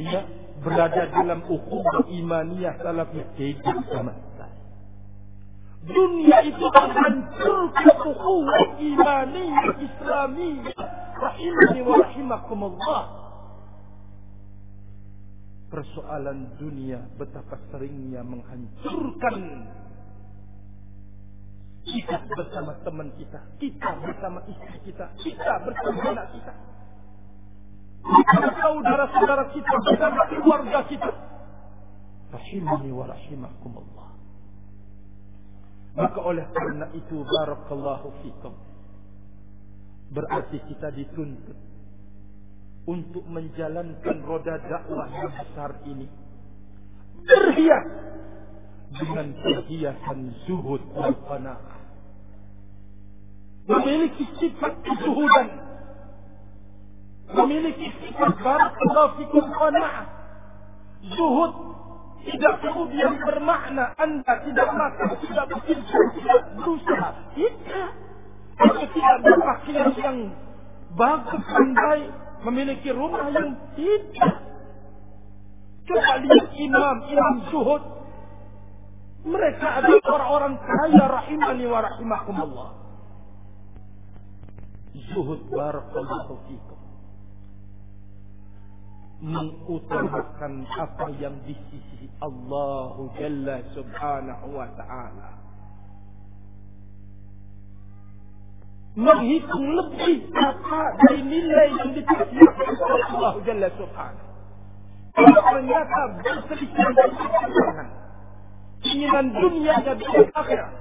ya berada dalam hukum imaniyah salafiyah tidak sama Dunia itu menghancurkan ukhuwah imaniyah islamiyah rahimani wa rahimakumullah. Persoalan dunia betapa seringnya menghancurkan Kita bersama teman kita, kita bersama istri kita, kita bersama anak kita. Saudara-saudara kita, bersama keluarga kita. Rahimani wa rahimakumullah. Maka oleh karena itu barakallahu fikum. Berarti kita dituntut untuk menjalankan roda dakwah yang besar ini. Berhias dengan perhiasan zuhud dan qanaah. Memiliki sifat kezuhudan. Memiliki sifat barakallahu fikum qanaah. Zuhud tidak kemudian bermakna Anda tidak makan, tidak bekerja, tidak berusaha. Tidak. Atau tidak berpakaian yang bagus dan baik. Memiliki rumah yang tidak. Coba lihat imam, imam zuhud. Mereka adalah orang-orang kaya rahimani wa rahimakumullah. Zuhud barakallahu fikum mengutamakan apa yang di sisi Allah Jalla Subhanahu wa taala. Menghitung lebih apa dari nilai yang ditetapkan oleh Allah Jalla Subhanahu. Kalau ternyata berselisih berselisih keinginan dunia dan akhirat,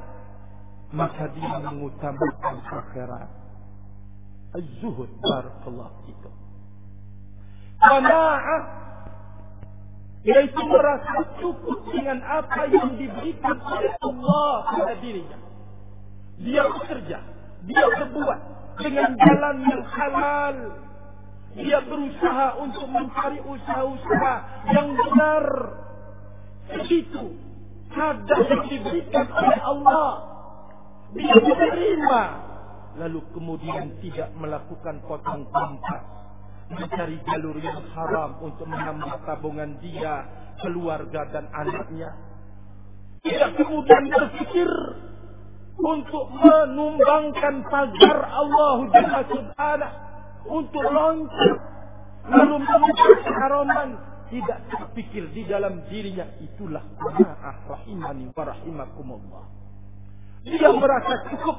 maka dia mengutamakan akhirat. Az-zuhud barakallahu fikum. Qana'ah yaitu merasa cukup dengan apa yang diberikan oleh Allah pada dirinya. Dia bekerja, dia berbuat dengan jalan yang halal. Dia berusaha untuk mencari usaha-usaha yang benar. Begitu kadar yang diberikan oleh Allah. Dia menerima. Lalu kemudian tidak melakukan potong pangkas mencari jalur yang haram untuk menambah tabungan dia, keluarga dan anaknya. Tidak kemudian berpikir untuk menumbangkan pagar Allah Jalla Subhanahu untuk loncat lalu menuju keharaman tidak terpikir di dalam dirinya itulah qanaah rahimani wa rahimakumullah. Dia merasa cukup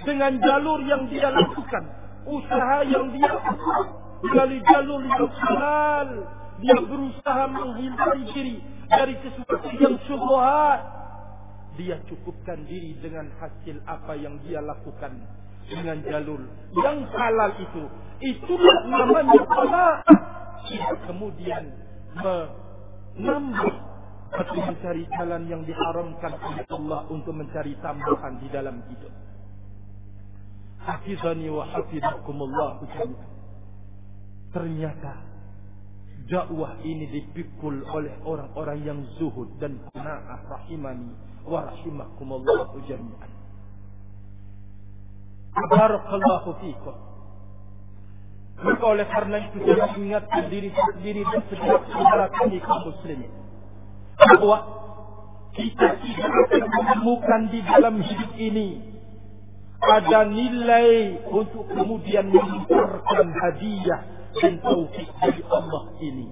dengan jalur yang dia lakukan, usaha yang dia lakukan, melalui jalur yang halal. Dia berusaha menghindari diri dari sesuatu yang syubhat. Dia cukupkan diri dengan hasil apa yang dia lakukan dengan jalur yang halal itu. Itulah namanya qanaah. Dia kemudian menambah atau mencari jalan yang diharamkan oleh Allah untuk mencari tambahan di dalam hidup. Hafizani wa hafizakumullah jami'an. Ternyata dakwah ini dipikul oleh orang-orang yang zuhud dan qanaah rahimani wa rahimakumullah jami'an. Barakallahu fikum. Maka oleh karena itu saya ingatkan diri sendiri dan setiap saudara kami kaum muslimin. Bahwa kita tidak akan menemukan di dalam hidup ini ada nilai untuk kemudian mengantarkan hadiah dan taufik dari Allah ini.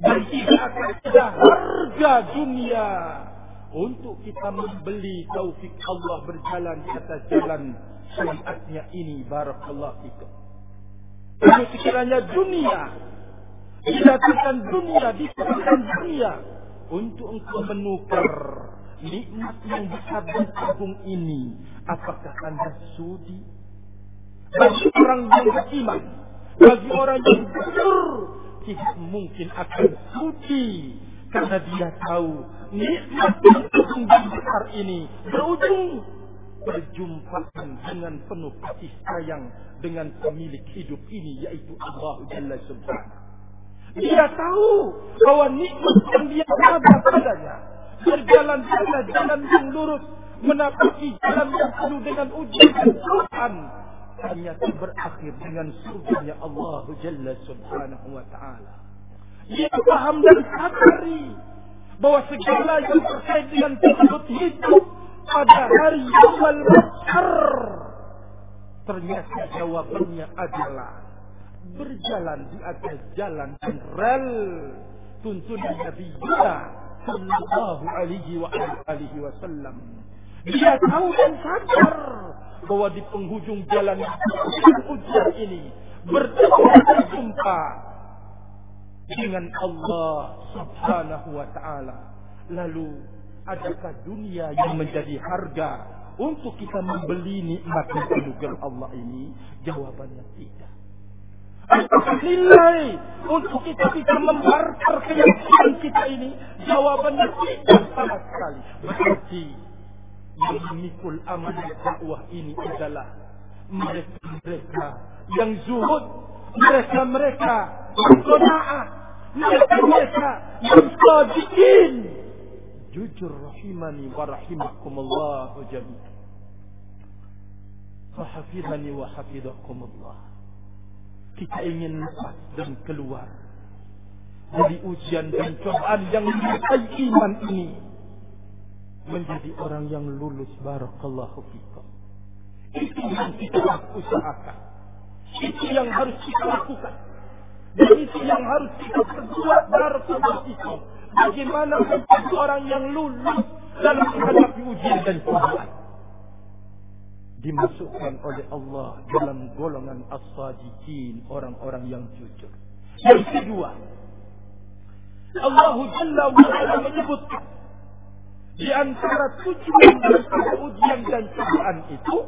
Dan tidak akan ada harga dunia untuk kita membeli taufik Allah berjalan di atas jalan syariatnya ini. Barakallahu fikum. Kalau sekiranya dunia didatangkan dunia, dikatakan dunia untuk engkau menukar nikmat yang besar dan agung ini, apakah anda sudi? Bagi orang yang beriman, bagi orang yang benar, tidak mungkin akan sudi karena dia tahu nikmat yang besar ini berujung perjumpaan dengan penuh kasih sayang dengan pemilik hidup ini yaitu Allah Jalla Subhanahu. Dia tahu bahwa nikmat yang dia ada padanya berjalan pada jalan yang lurus menapaki jalan yang penuh dengan ujian dan Tuhan ternyata berakhir dengan surganya Allah Jalla Subhanahu wa taala. Dia paham dan sadari bahwa segala yang terkait dengan penduduk hidup pada hari awal besar ternyata jawabannya adalah berjalan di atas jalan dan rel tuntunan Nabi Yuna sallallahu alaihi wa alihi wasallam Dia tahu dan sadar bahwa di penghujung jalan ujian ini berjumpa dengan Allah Subhanahu wa taala. Lalu adakah dunia yang menjadi harga untuk kita membeli nikmat dan anugerah Allah ini? Jawabannya tidak. Apakah nilai untuk kita bisa membarter keyakinan kita ini? Jawabannya tidak sama sekali. Berarti yang memikul amanah dakwah ini adalah mereka-mereka yang zuhud, mereka-mereka yang qanaah, mereka-mereka yang sadiqin. Jujur rahimani wa rahimakumullah jami'an. Fahafidhani wa hafidakumullah. Kita ingin lepas dan keluar dari ujian dan cobaan yang menyertai iman ini menjadi orang yang lulus barakallahu fikum. Itu yang kita usahakan. Itu yang harus kita lakukan. Dan itu yang harus kita perbuat barakallahu fikum. Bagaimana menjadi orang yang lulus dalam menghadapi ujian dan cobaan. Dimasukkan oleh Allah dalam golongan as-sadiqin, orang-orang yang jujur. Yang kedua, Allah Jalla wa'ala menyebutkan di antara tujuan daripada ujian dan cobaan itu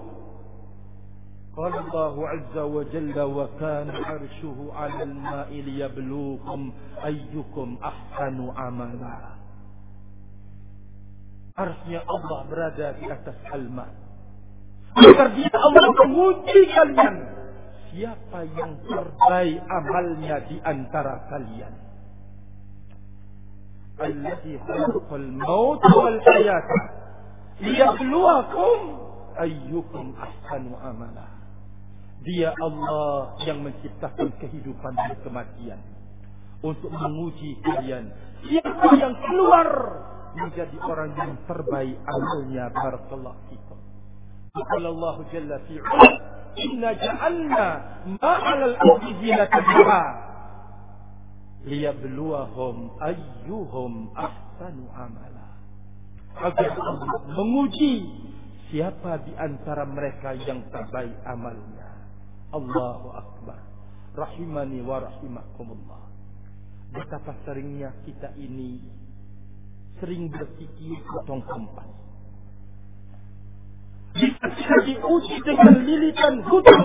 قال الله عز وجل وكان عرشه على الماء ليبلوكم أيكم أحسن عملا Arsnya Allah berada di atas al-ma. Agar dia Allah menguji kalian. Siapa yang terbaik amalnya di antara kalian. الذي خلق الموت والحياة liyabluwakum ayyukum ahsanu amala. Dia Allah yang menciptakan kehidupan dan kematian untuk menguji kalian. Siapa yang keluar menjadi orang yang terbaik amalnya barakallahu fikum. Qala Allah jalla fi Inna ja'alna ma'al al-ardi zinatan liyabluwahum ayyuhum ahsanu amala. Agar Allah menguji siapa di antara mereka yang terbaik amalnya. Allahu akbar. Rahimani wa rahimakumullah. Betapa seringnya kita ini sering berpikir potong kompas bisa diuji dengan lilitan hutang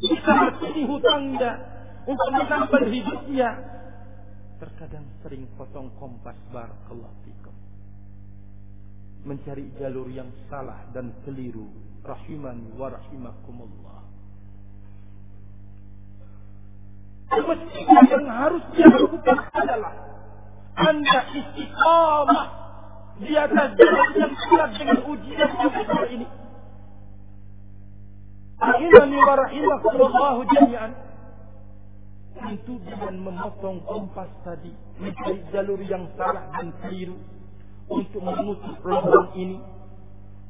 bisa ini hutangnya untuk menambah hidupnya. Terkadang sering potong kompas barakallahu fikum. Mencari jalur yang salah dan keliru. Rahimani wa rahimakumullah. Mestinya yang harus dia lakukan adalah Anda istiqamah di atas jalan yang kuat dengan ujian yang besar ini. Rahimani wa rahimakumullah jami'an itu dengan memotong kompas tadi mencari jalur yang salah dan keliru untuk menutup lubang ini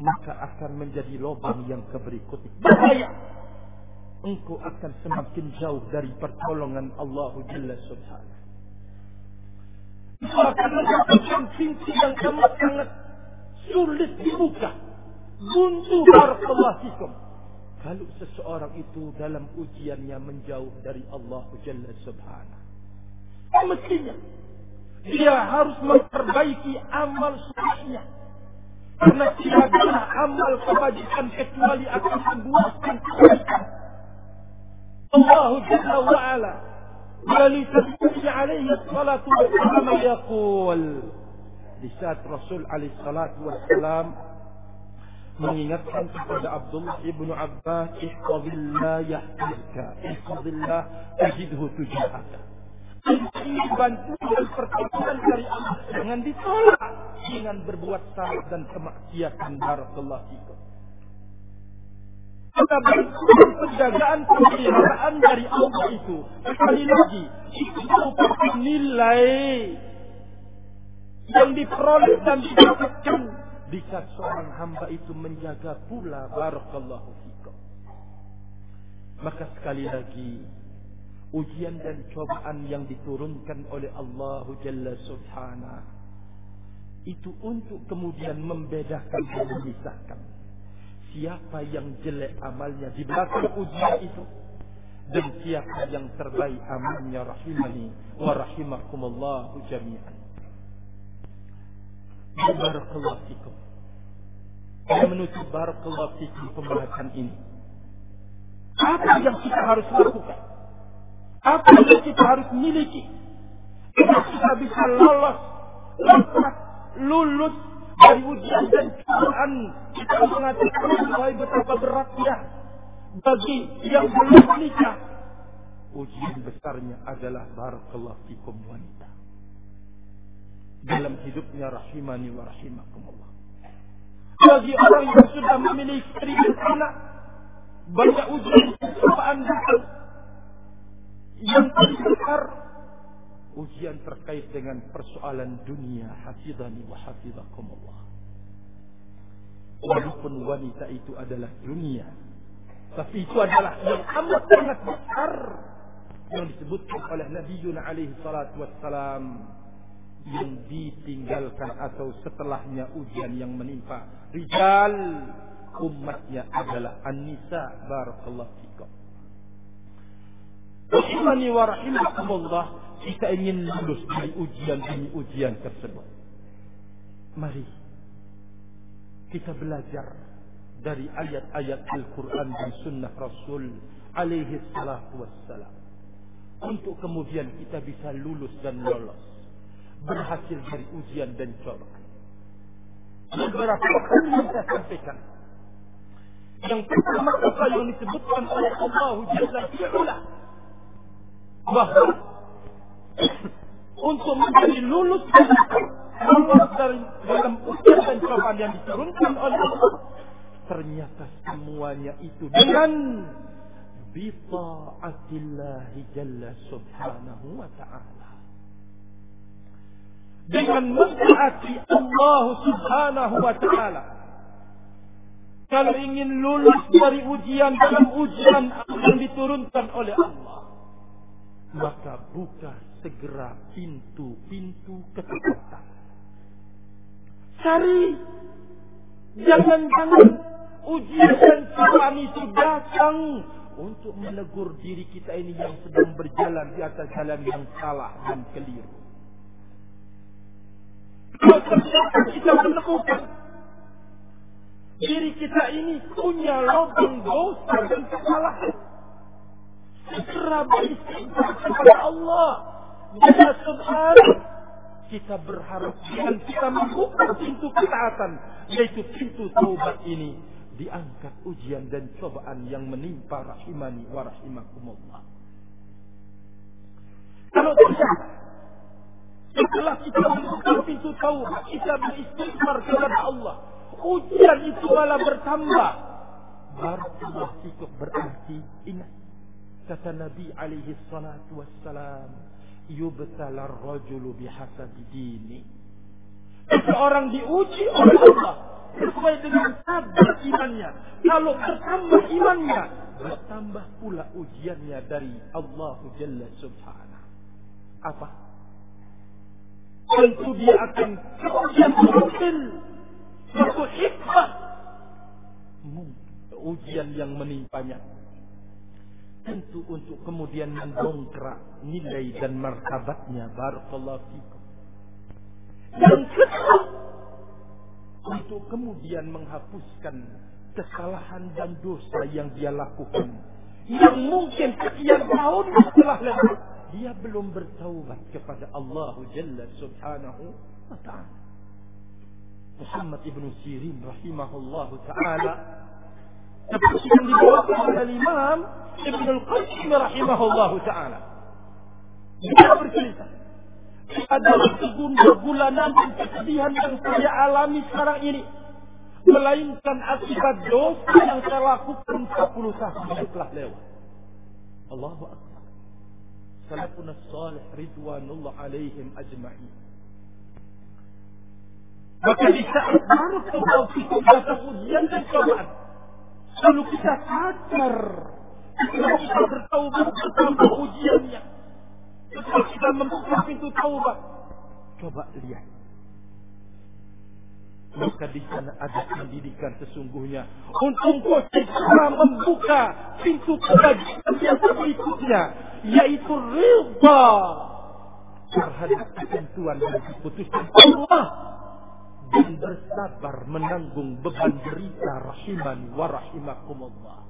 maka akan menjadi lubang yang keberikutnya bahaya! Engkau akan semakin jauh dari pertolongan Allah Jalla Subhanahu. Akan mendapatkan pintu yang amat sangat sulit dibuka. Buntu barakallahu fikum kalau seseorang itu dalam ujiannya menjauh dari Allah Jalla Subhanahu. Mestinya dia harus memperbaiki amal solehnya. Karena tiada amal kebajikan kecuali akan membuahkan kebaikan. Allah Jalla wa'ala melalui tasbih alaihi salatu wassalam yaqul di saat Rasul alaihi salatu wassalam mengingatkan kepada Abdullah ibnu Abbas ihfazillah yahfazka ihfazillah tajidhu tujahaka. Ini bantuan pertolongan dari Allah jangan ditolak dengan berbuat salah dan kemaksiatan barakallahu fikum maka bantuan penjagaan pemeliharaan dari Allah itu sekali lagi itu merupakan nilai yang diperoleh dan didapatkan di saat seorang hamba itu menjaga pula barakallahu fikum. Maka sekali lagi ujian dan cobaan yang diturunkan oleh Allah Jalla Subhanahu itu untuk kemudian membedakan dan memisahkan siapa yang jelek amalnya di belakang ujian itu dan siapa yang terbaik amalnya rahimani wa rahimakumullah jami'an. Barakallahu fikum. Saya menutup barakallahu fikum pembahasan ini. Apa yang kita harus lakukan? Apa yang kita harus miliki? Agar kita bisa lolos, lepas, lulus dari ujian dan cobaan. Kita mengatakan bahwa betapa beratnya bagi yang belum menikah. Ujian besarnya adalah barakallahu fikum wanita. Dalam hidupnya rahimani wa rahimakumullah. Bagi orang yang sudah memiliki istri dan anak, banyak ujian cobaan datang. Yang paling besar ujian terkait dengan persoalan dunia hafidhani wa hafidhakumullah. Walaupun wanita itu adalah dunia, tapi itu adalah yang amat sangat besar yang disebutkan oleh Nabi Yunus alaihi salatu wassalam yang ditinggalkan atau setelahnya ujian yang menimpa rijal umatnya adalah an-nisa barakallahu fikum. Rahimani wa rahimakumullah kita ingin lulus dari ujian demi ujian tersebut. Mari kita belajar dari ayat-ayat Al-Quran dan Sunnah Rasul alaihi salatu wassalam. Untuk kemudian kita bisa lulus dan lolos. Berhasil dari ujian dan cobaan. Beberapa yang saya sampaikan. Yang pertama apa yang disebutkan oleh Allah Jalla fi'ula. Bahwa untuk menjadi lulus lolos dari dalam ujian dan cobaan yang diturunkan oleh Allah ternyata semuanya itu dengan bita'atillahi jalla subhanahu wa ta'ala dengan mentaati Allah subhanahu wa ta'ala. Kalau ingin lulus dari ujian dalam ujian yang diturunkan oleh Allah. Maka buka segera pintu-pintu ketakutan cari. Jangan-jangan ujian dan cobaan itu datang untuk menegur diri kita ini yang sedang berjalan di atas jalan yang salah dan keliru. Ternyata kita menemukan diri kita ini punya lubang dosa dan kesalahan, segera beristighfar kepada Allah. Jalla subhanahu kita berharap dengan kita membuka pintu ketaatan yaitu pintu taubat ini diangkat ujian dan cobaan yang menimpa rahimani wa rahimakumullah. Kalau tidak, setelah kita membuka pintu taubat, kita beristighfar kepada Allah, ujian itu malah bertambah. Barakallah fikum berarti ingat kata Nabi alaihi salatu wassalam yubtala ar-rajulu bihasabi dini. Seseorang diuji oleh Allah sesuai dengan kadar imannya. Kalau bertambah imannya, bertambah pula ujiannya dari Allah Jalla Subhanahu. Apa? Tentu dia akan ujian mungkin satu hikmah. Ujian yang menimpanya. Tentu untuk kemudian mendongkrak nilai dan martabatnya. Barakallahu fikum. Yang kedua untuk kemudian menghapuskan kesalahan dan dosa yang dia lakukan. Yang mungkin sekian tahun setelah lewat, dia belum bertaubat kepada Allah Jalla Subhanahu wa Ta'ala. Muhammad ibn Sirin rahimahullah ta'ala seperti yang dibawakan oleh Imam Ibn Al-Qasim rahimahullah ta'ala. Dia bercerita adalah kegundah-gulanan dan kesedihan yang saya alami sekarang ini. Melainkan akibat dosa yang saya lakukan 40 tahun yang telah lewat. Allahu Akbar. Salafun salih ridwanullah alaihim ajma'in. Maka di saat baru kita datang ujian dan cobaan. Lalu kita sadar. Lalu kita bertaubat bertambah ujiannya kita membuka pintu taubat. Coba lihat. Maka di sana ada pendidikan sesungguhnya. Untuk segera membuka pintu kebajikan yang berikutnya yaitu ridha terhadap ketentuan dan keputusan Allah. Dan bersabar menanggung beban derita rahiman wa rahimakumullah.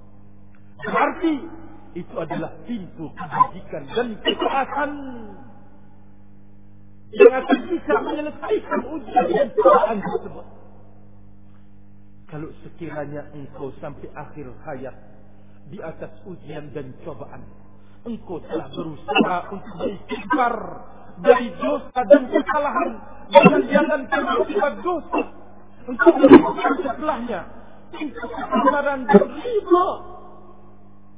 Berarti itu adalah pintu kebajikan dan ketaatan yang akan bisa menyelesaikan ujian dan tersebut. Kalau sekiranya engkau sampai akhir hayat di atas ujian dan cobaan, engkau telah berusaha untuk beristighfar dari dosa dan kesalahan dan jangan terlibat dosa. Engkau melakukan setelahnya, engkau kesabaran dan ridho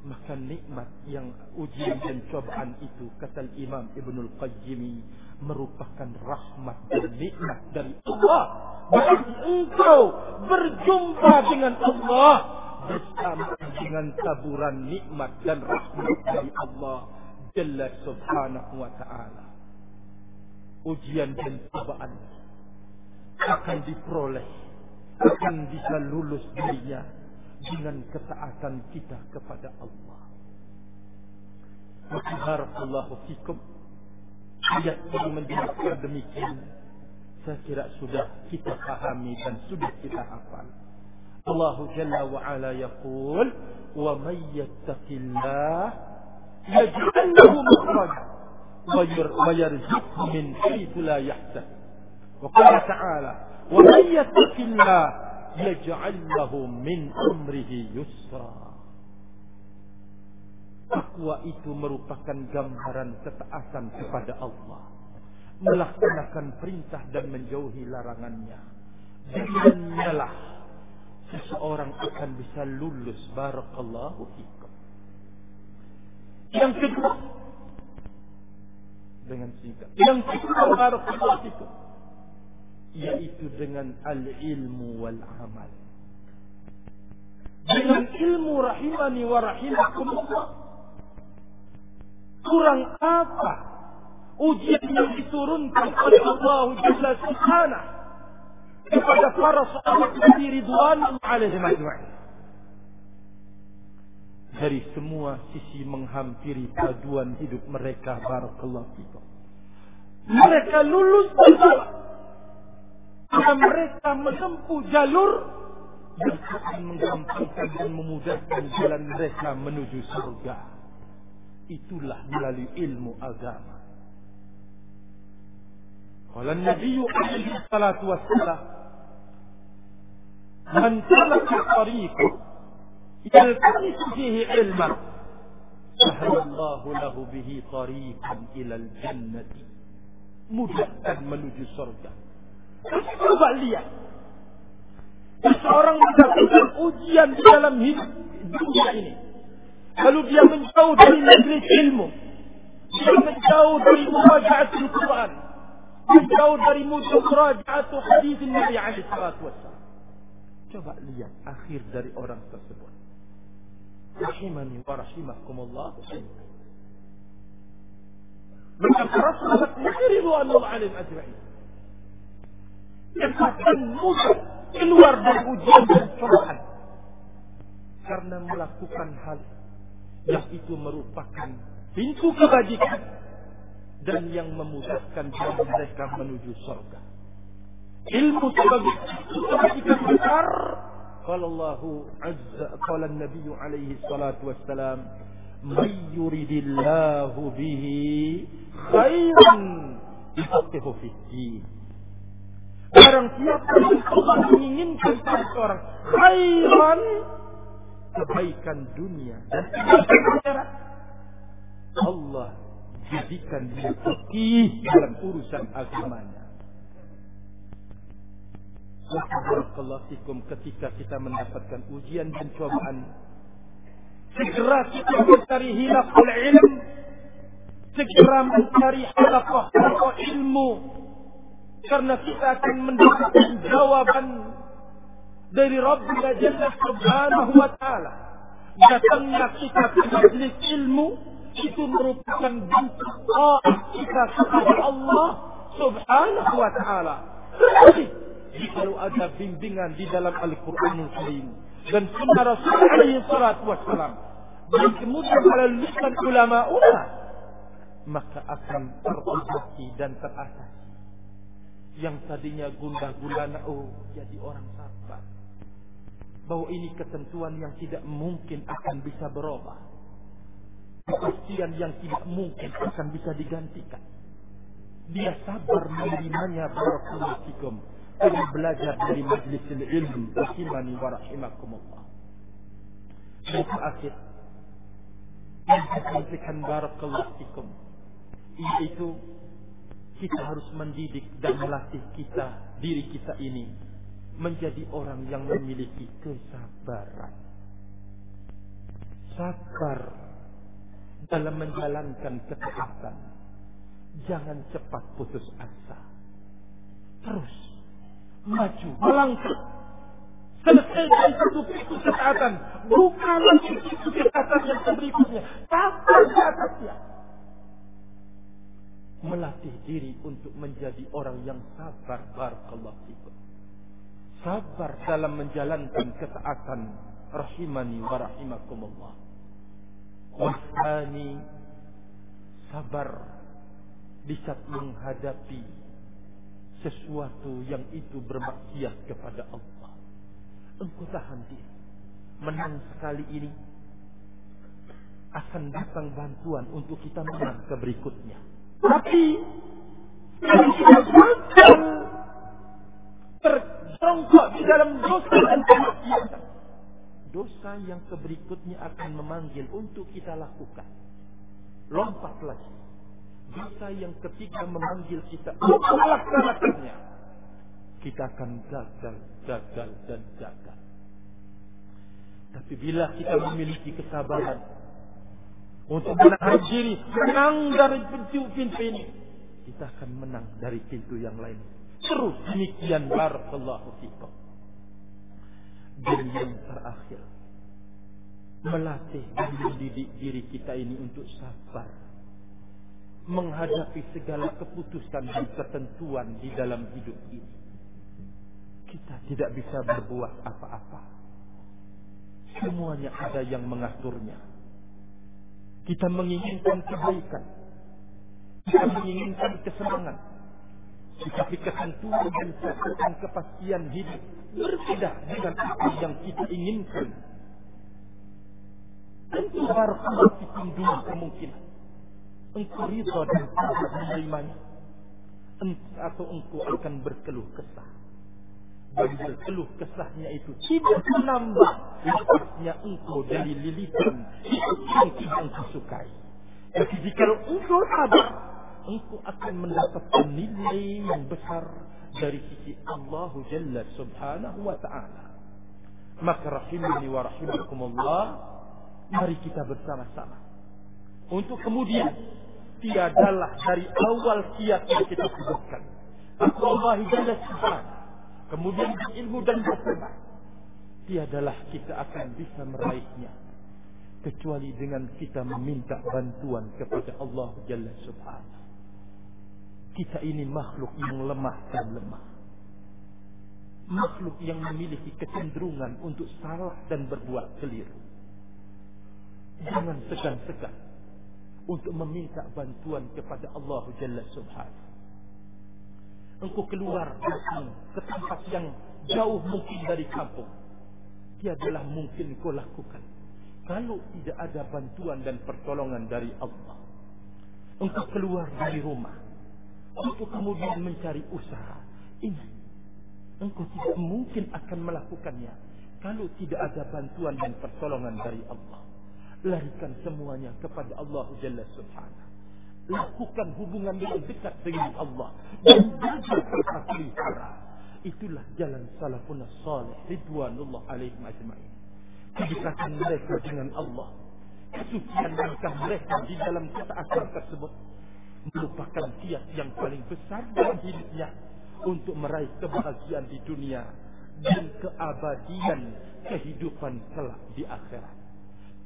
maka nikmat yang ujian dan cobaan itu kata Imam Ibnul Qayyim merupakan rahmat dan nikmat dari Allah. Bagi engkau berjumpa dengan Allah bersama dengan taburan nikmat dan rahmat dari Allah Jalla subhanahu wa ta'ala. Ujian dan cobaan akan diperoleh akan bisa lulus dirinya dengan ketaatan kita kepada Allah. Maka barakallahu fikum ayat yang menjelaskan demikian saya kira sudah kita pahami dan sudah kita hafal. Allah Jalla wa Ala yaqul wa may yattaqillah yaj'al lahu makhraja wa yarzuqhu min haythu la yahtasib. Wa qala ta'ala wa may yattaqillah yaj'al lahu min amrihi yusra. Takwa itu merupakan gambaran ketaatan kepada Allah. Melaksanakan perintah dan menjauhi larangannya. Dengannya lah seseorang akan bisa lulus barakallahu fikum. Yang kedua dengan singkat. Yang kedua barakallahu fikum yaitu dengan al-ilmu wal amal. Dengan ilmu rahimani wa rahimakumullah. Kurang apa ujian yang diturunkan oleh Allah Jalla Subhanahu kepada para sahabat Nabi Ridwan alaihim ajma'in. Dari semua sisi menghampiri paduan hidup mereka barakallahu fikum. Mereka lulus karena mereka menempuh jalur yang akan menggampangkan dan memudahkan jalan mereka menuju surga. Itulah melalui ilmu agama. Qala Nabi alaihi salatu wassalam Man salaka tariqan yaltamisu fihi ilman Sahlallahu lahu bihi tariqan ila al-jannati Mudahkan menuju surga Coba lihat. Seseorang mendapatkan ujian di dalam hidup dunia ini. Lalu dia menjauh dari majlis ilmu. Dia menjauh dari murajaat Al-Quran. Menjauh dari murajaat hadis Nabi alaihi salatu wassalam. Coba lihat akhir dari orang tersebut. Rahimani wa rahimakumullah. Maka Rasulullah ridwanullah alaihim ajma'in cepat dan mudah keluar dari ujian dan cobaan. Karena melakukan hal yang itu merupakan pintu kebajikan dan yang memudahkan jalan mereka menuju surga. Ilmu sebagai kebajikan besar. Kalau Allah Azza, kalau Nabi alaihi salatu wassalam, "Man yuridillahu bihi khairan yufaqihu fid din." Barang siapa yang Allah menginginkan pada seorang khairan kebaikan dunia dan akhirat. Allah jadikan dia fikih dalam urusan agamanya. Fikum ketika kita mendapatkan ujian dan cobaan segera kita mencari hilaful ilm segera mencari halaqah ilmu karena kita akan mendapatkan jawaban dari Rabbina Jalla Subhanahu wa taala. Datangnya kita ke majlis ilmu itu merupakan bentuk taat kita kepada Allah Subhanahu wa taala. Kalau ada bimbingan di dalam Al-Quranul Karim dan sunnah Rasul alaihi salatu dan kemudian melalui ulama ulama maka akan terobati dan teratasi yang tadinya gundah gulana oh jadi orang sabar bahwa ini ketentuan yang tidak mungkin akan bisa berubah. Kepastian yang tidak mungkin akan bisa digantikan. Dia sabar menerimanya barakallahu fikum. Belajar dari majlis ilmu rahimani wa rahimakumullah. Dan terakhir yang saya sampaikan barakallahu fikum yaitu kita harus mendidik dan melatih kita diri kita ini menjadi orang yang memiliki kesabaran sabar dalam menjalankan ketaatan jangan cepat putus asa terus maju, melangkah. Selesaikan satu pintu ketaatan. Bukan lagi pintu ketaatan yang berikutnya. Kapan di atasnya? Melatih diri untuk menjadi orang yang sabar. Barakallahu fikum. Sabar dalam menjalankan ketaatan. Rahimani wa rahimakumullah. Wasani sabar di saat menghadapi sesuatu yang itu bermaksiat kepada Allah. Engkau tahan diri. Menang sekali ini akan datang bantuan untuk kita menang ke berikutnya. Tapi kalau kita terjongkok di dalam dosa dan kemaksiatan, dosa yang keberikutnya akan memanggil untuk kita lakukan. Lompat lagi dosa yang ketiga memanggil kita untuk melaksanakannya, kita akan gagal, gagal, dan gagal. Tapi bila kita memiliki kesabaran untuk menahan diri, menang dari pintu-pintu ini, kita akan menang dari pintu yang lain. Terus demikian barakallahu fikum. Dan yang terakhir, melatih dan mendidik diri kita ini untuk sabar menghadapi segala keputusan dan ketentuan di dalam hidup ini. Kita tidak bisa berbuat apa-apa. Semuanya ada yang mengaturnya. Kita menginginkan kebaikan. Kita menginginkan kesenangan. Tetapi ketentuan dan catatan kepastian hidup berbeda dengan apa yang kita inginkan. Tentu barakallahu fikum dulu kemungkinan. Engkau ridha dan sabar menerimanya. Atau engkau akan berkeluh kesah. Dan berkeluh kesahnya itu tidak menambah lepasnya engkau dari lilitan yang tidak engkau sukai. Tapi jika engkau sabar engkau akan mendapatkan nilai yang besar dari sisi Allah Jalla Subhanahu wa taala maka rahimani wa rahimakumullah mari kita bersama-sama untuk kemudian tiadalah dari awal kiat yang kita sebutkan. Allah Jalla Subhanahu. Kemudian ilmu dan bersabar. Tiadalah kita akan bisa meraihnya. Kecuali dengan kita meminta bantuan kepada Allah Jalla Subhanahu. Kita ini makhluk yang lemah dan lemah. Makhluk yang memiliki kecenderungan untuk salah dan berbuat keliru. Jangan segan-segan untuk meminta bantuan kepada Allah Jalla Subhanahu. Engkau keluar datang ke tempat yang jauh mungkin dari kampung. Tiadalah mungkin kau lakukan. Kalau tidak ada bantuan dan pertolongan dari Allah. Engkau keluar dari rumah. Untuk kemudian mencari usaha. Ini. Engkau tidak mungkin akan melakukannya. Kalau tidak ada bantuan dan pertolongan dari Allah larikan semuanya kepada Allah Jalla Subhanahu. Lakukan hubungan yang dekat dengan Allah dan jaga pelihara. Itulah jalan salafun salih ridwanullah alaihim ajma'in. Kedekatan mereka dengan Allah. Kesucian langkah mereka di dalam ketaatan tersebut merupakan kiat yang paling besar dalam hidupnya untuk meraih kebahagiaan di dunia dan keabadian kehidupan kelak di akhirat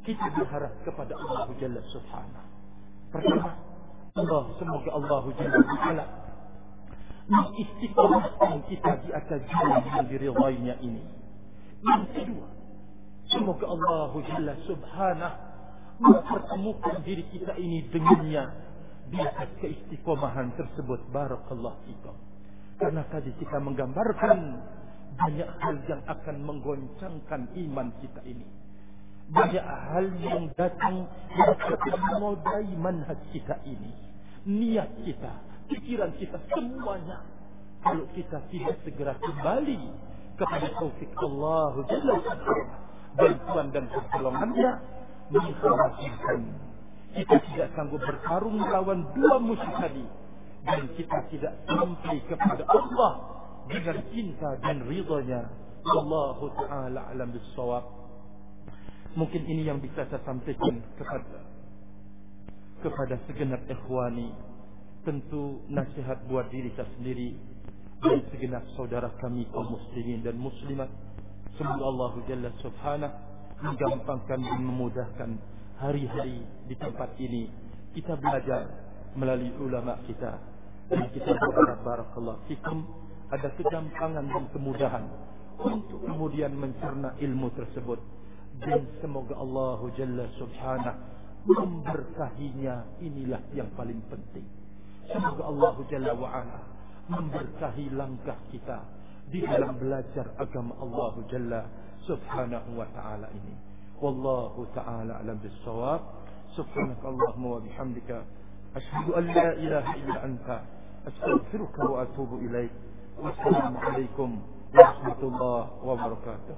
kita berharap kepada Allah Jalla Subhanahu. Pertama, Allah semoga Allah Jalla Subhanahu mengistiqomahkan kita di atas jalan yang diridainya ini. Yang kedua, semoga Allah Jalla Subhanahu mempertemukan diri kita ini dengannya di atas keistiqomahan tersebut. Barakallah fikum. Karena tadi kita menggambarkan banyak hal yang akan menggoncangkan iman kita ini. Banyak hal yang datang yang akan menodai manhaj kita ini. Niat kita, pikiran kita, semuanya. Kalau kita tidak segera kembali kepada taufik Allah Jalla bantuan dan pertolongannya mengkhawatirkan kita tidak sanggup bertarung melawan dua musuh tadi. Dan kita tidak sampai kepada Allah dengan cinta dan ridhonya. Allah Ta'ala alam bisawab mungkin ini yang bisa saya sampaikan kepada kepada segenap ikhwani. Tentu nasihat buat diri saya sendiri dan segenap saudara kami kaum muslimin dan muslimat. Semoga Allah Jalla Subhanahu menggampangkan dan memudahkan hari-hari di tempat ini kita belajar melalui ulama kita. Dan kita berharap barakallahu fikum ada kegampangan dan kemudahan untuk kemudian mencerna ilmu tersebut. Dan semoga Allah Jalla Subhanahu memberkahinya. Inilah yang paling penting. Semoga Allah Jalla wa ala memberkahi langkah kita di dalam belajar agama Allah Jalla Subhanahu wa taala ini. والله تعالى أعلم بالصواب. سبحانك اللهم وبحمدك أشهد أن لا إله إلا أنت أستغفرك وأتوب إليك. والسلام عليكم ورحمة الله وبركاته.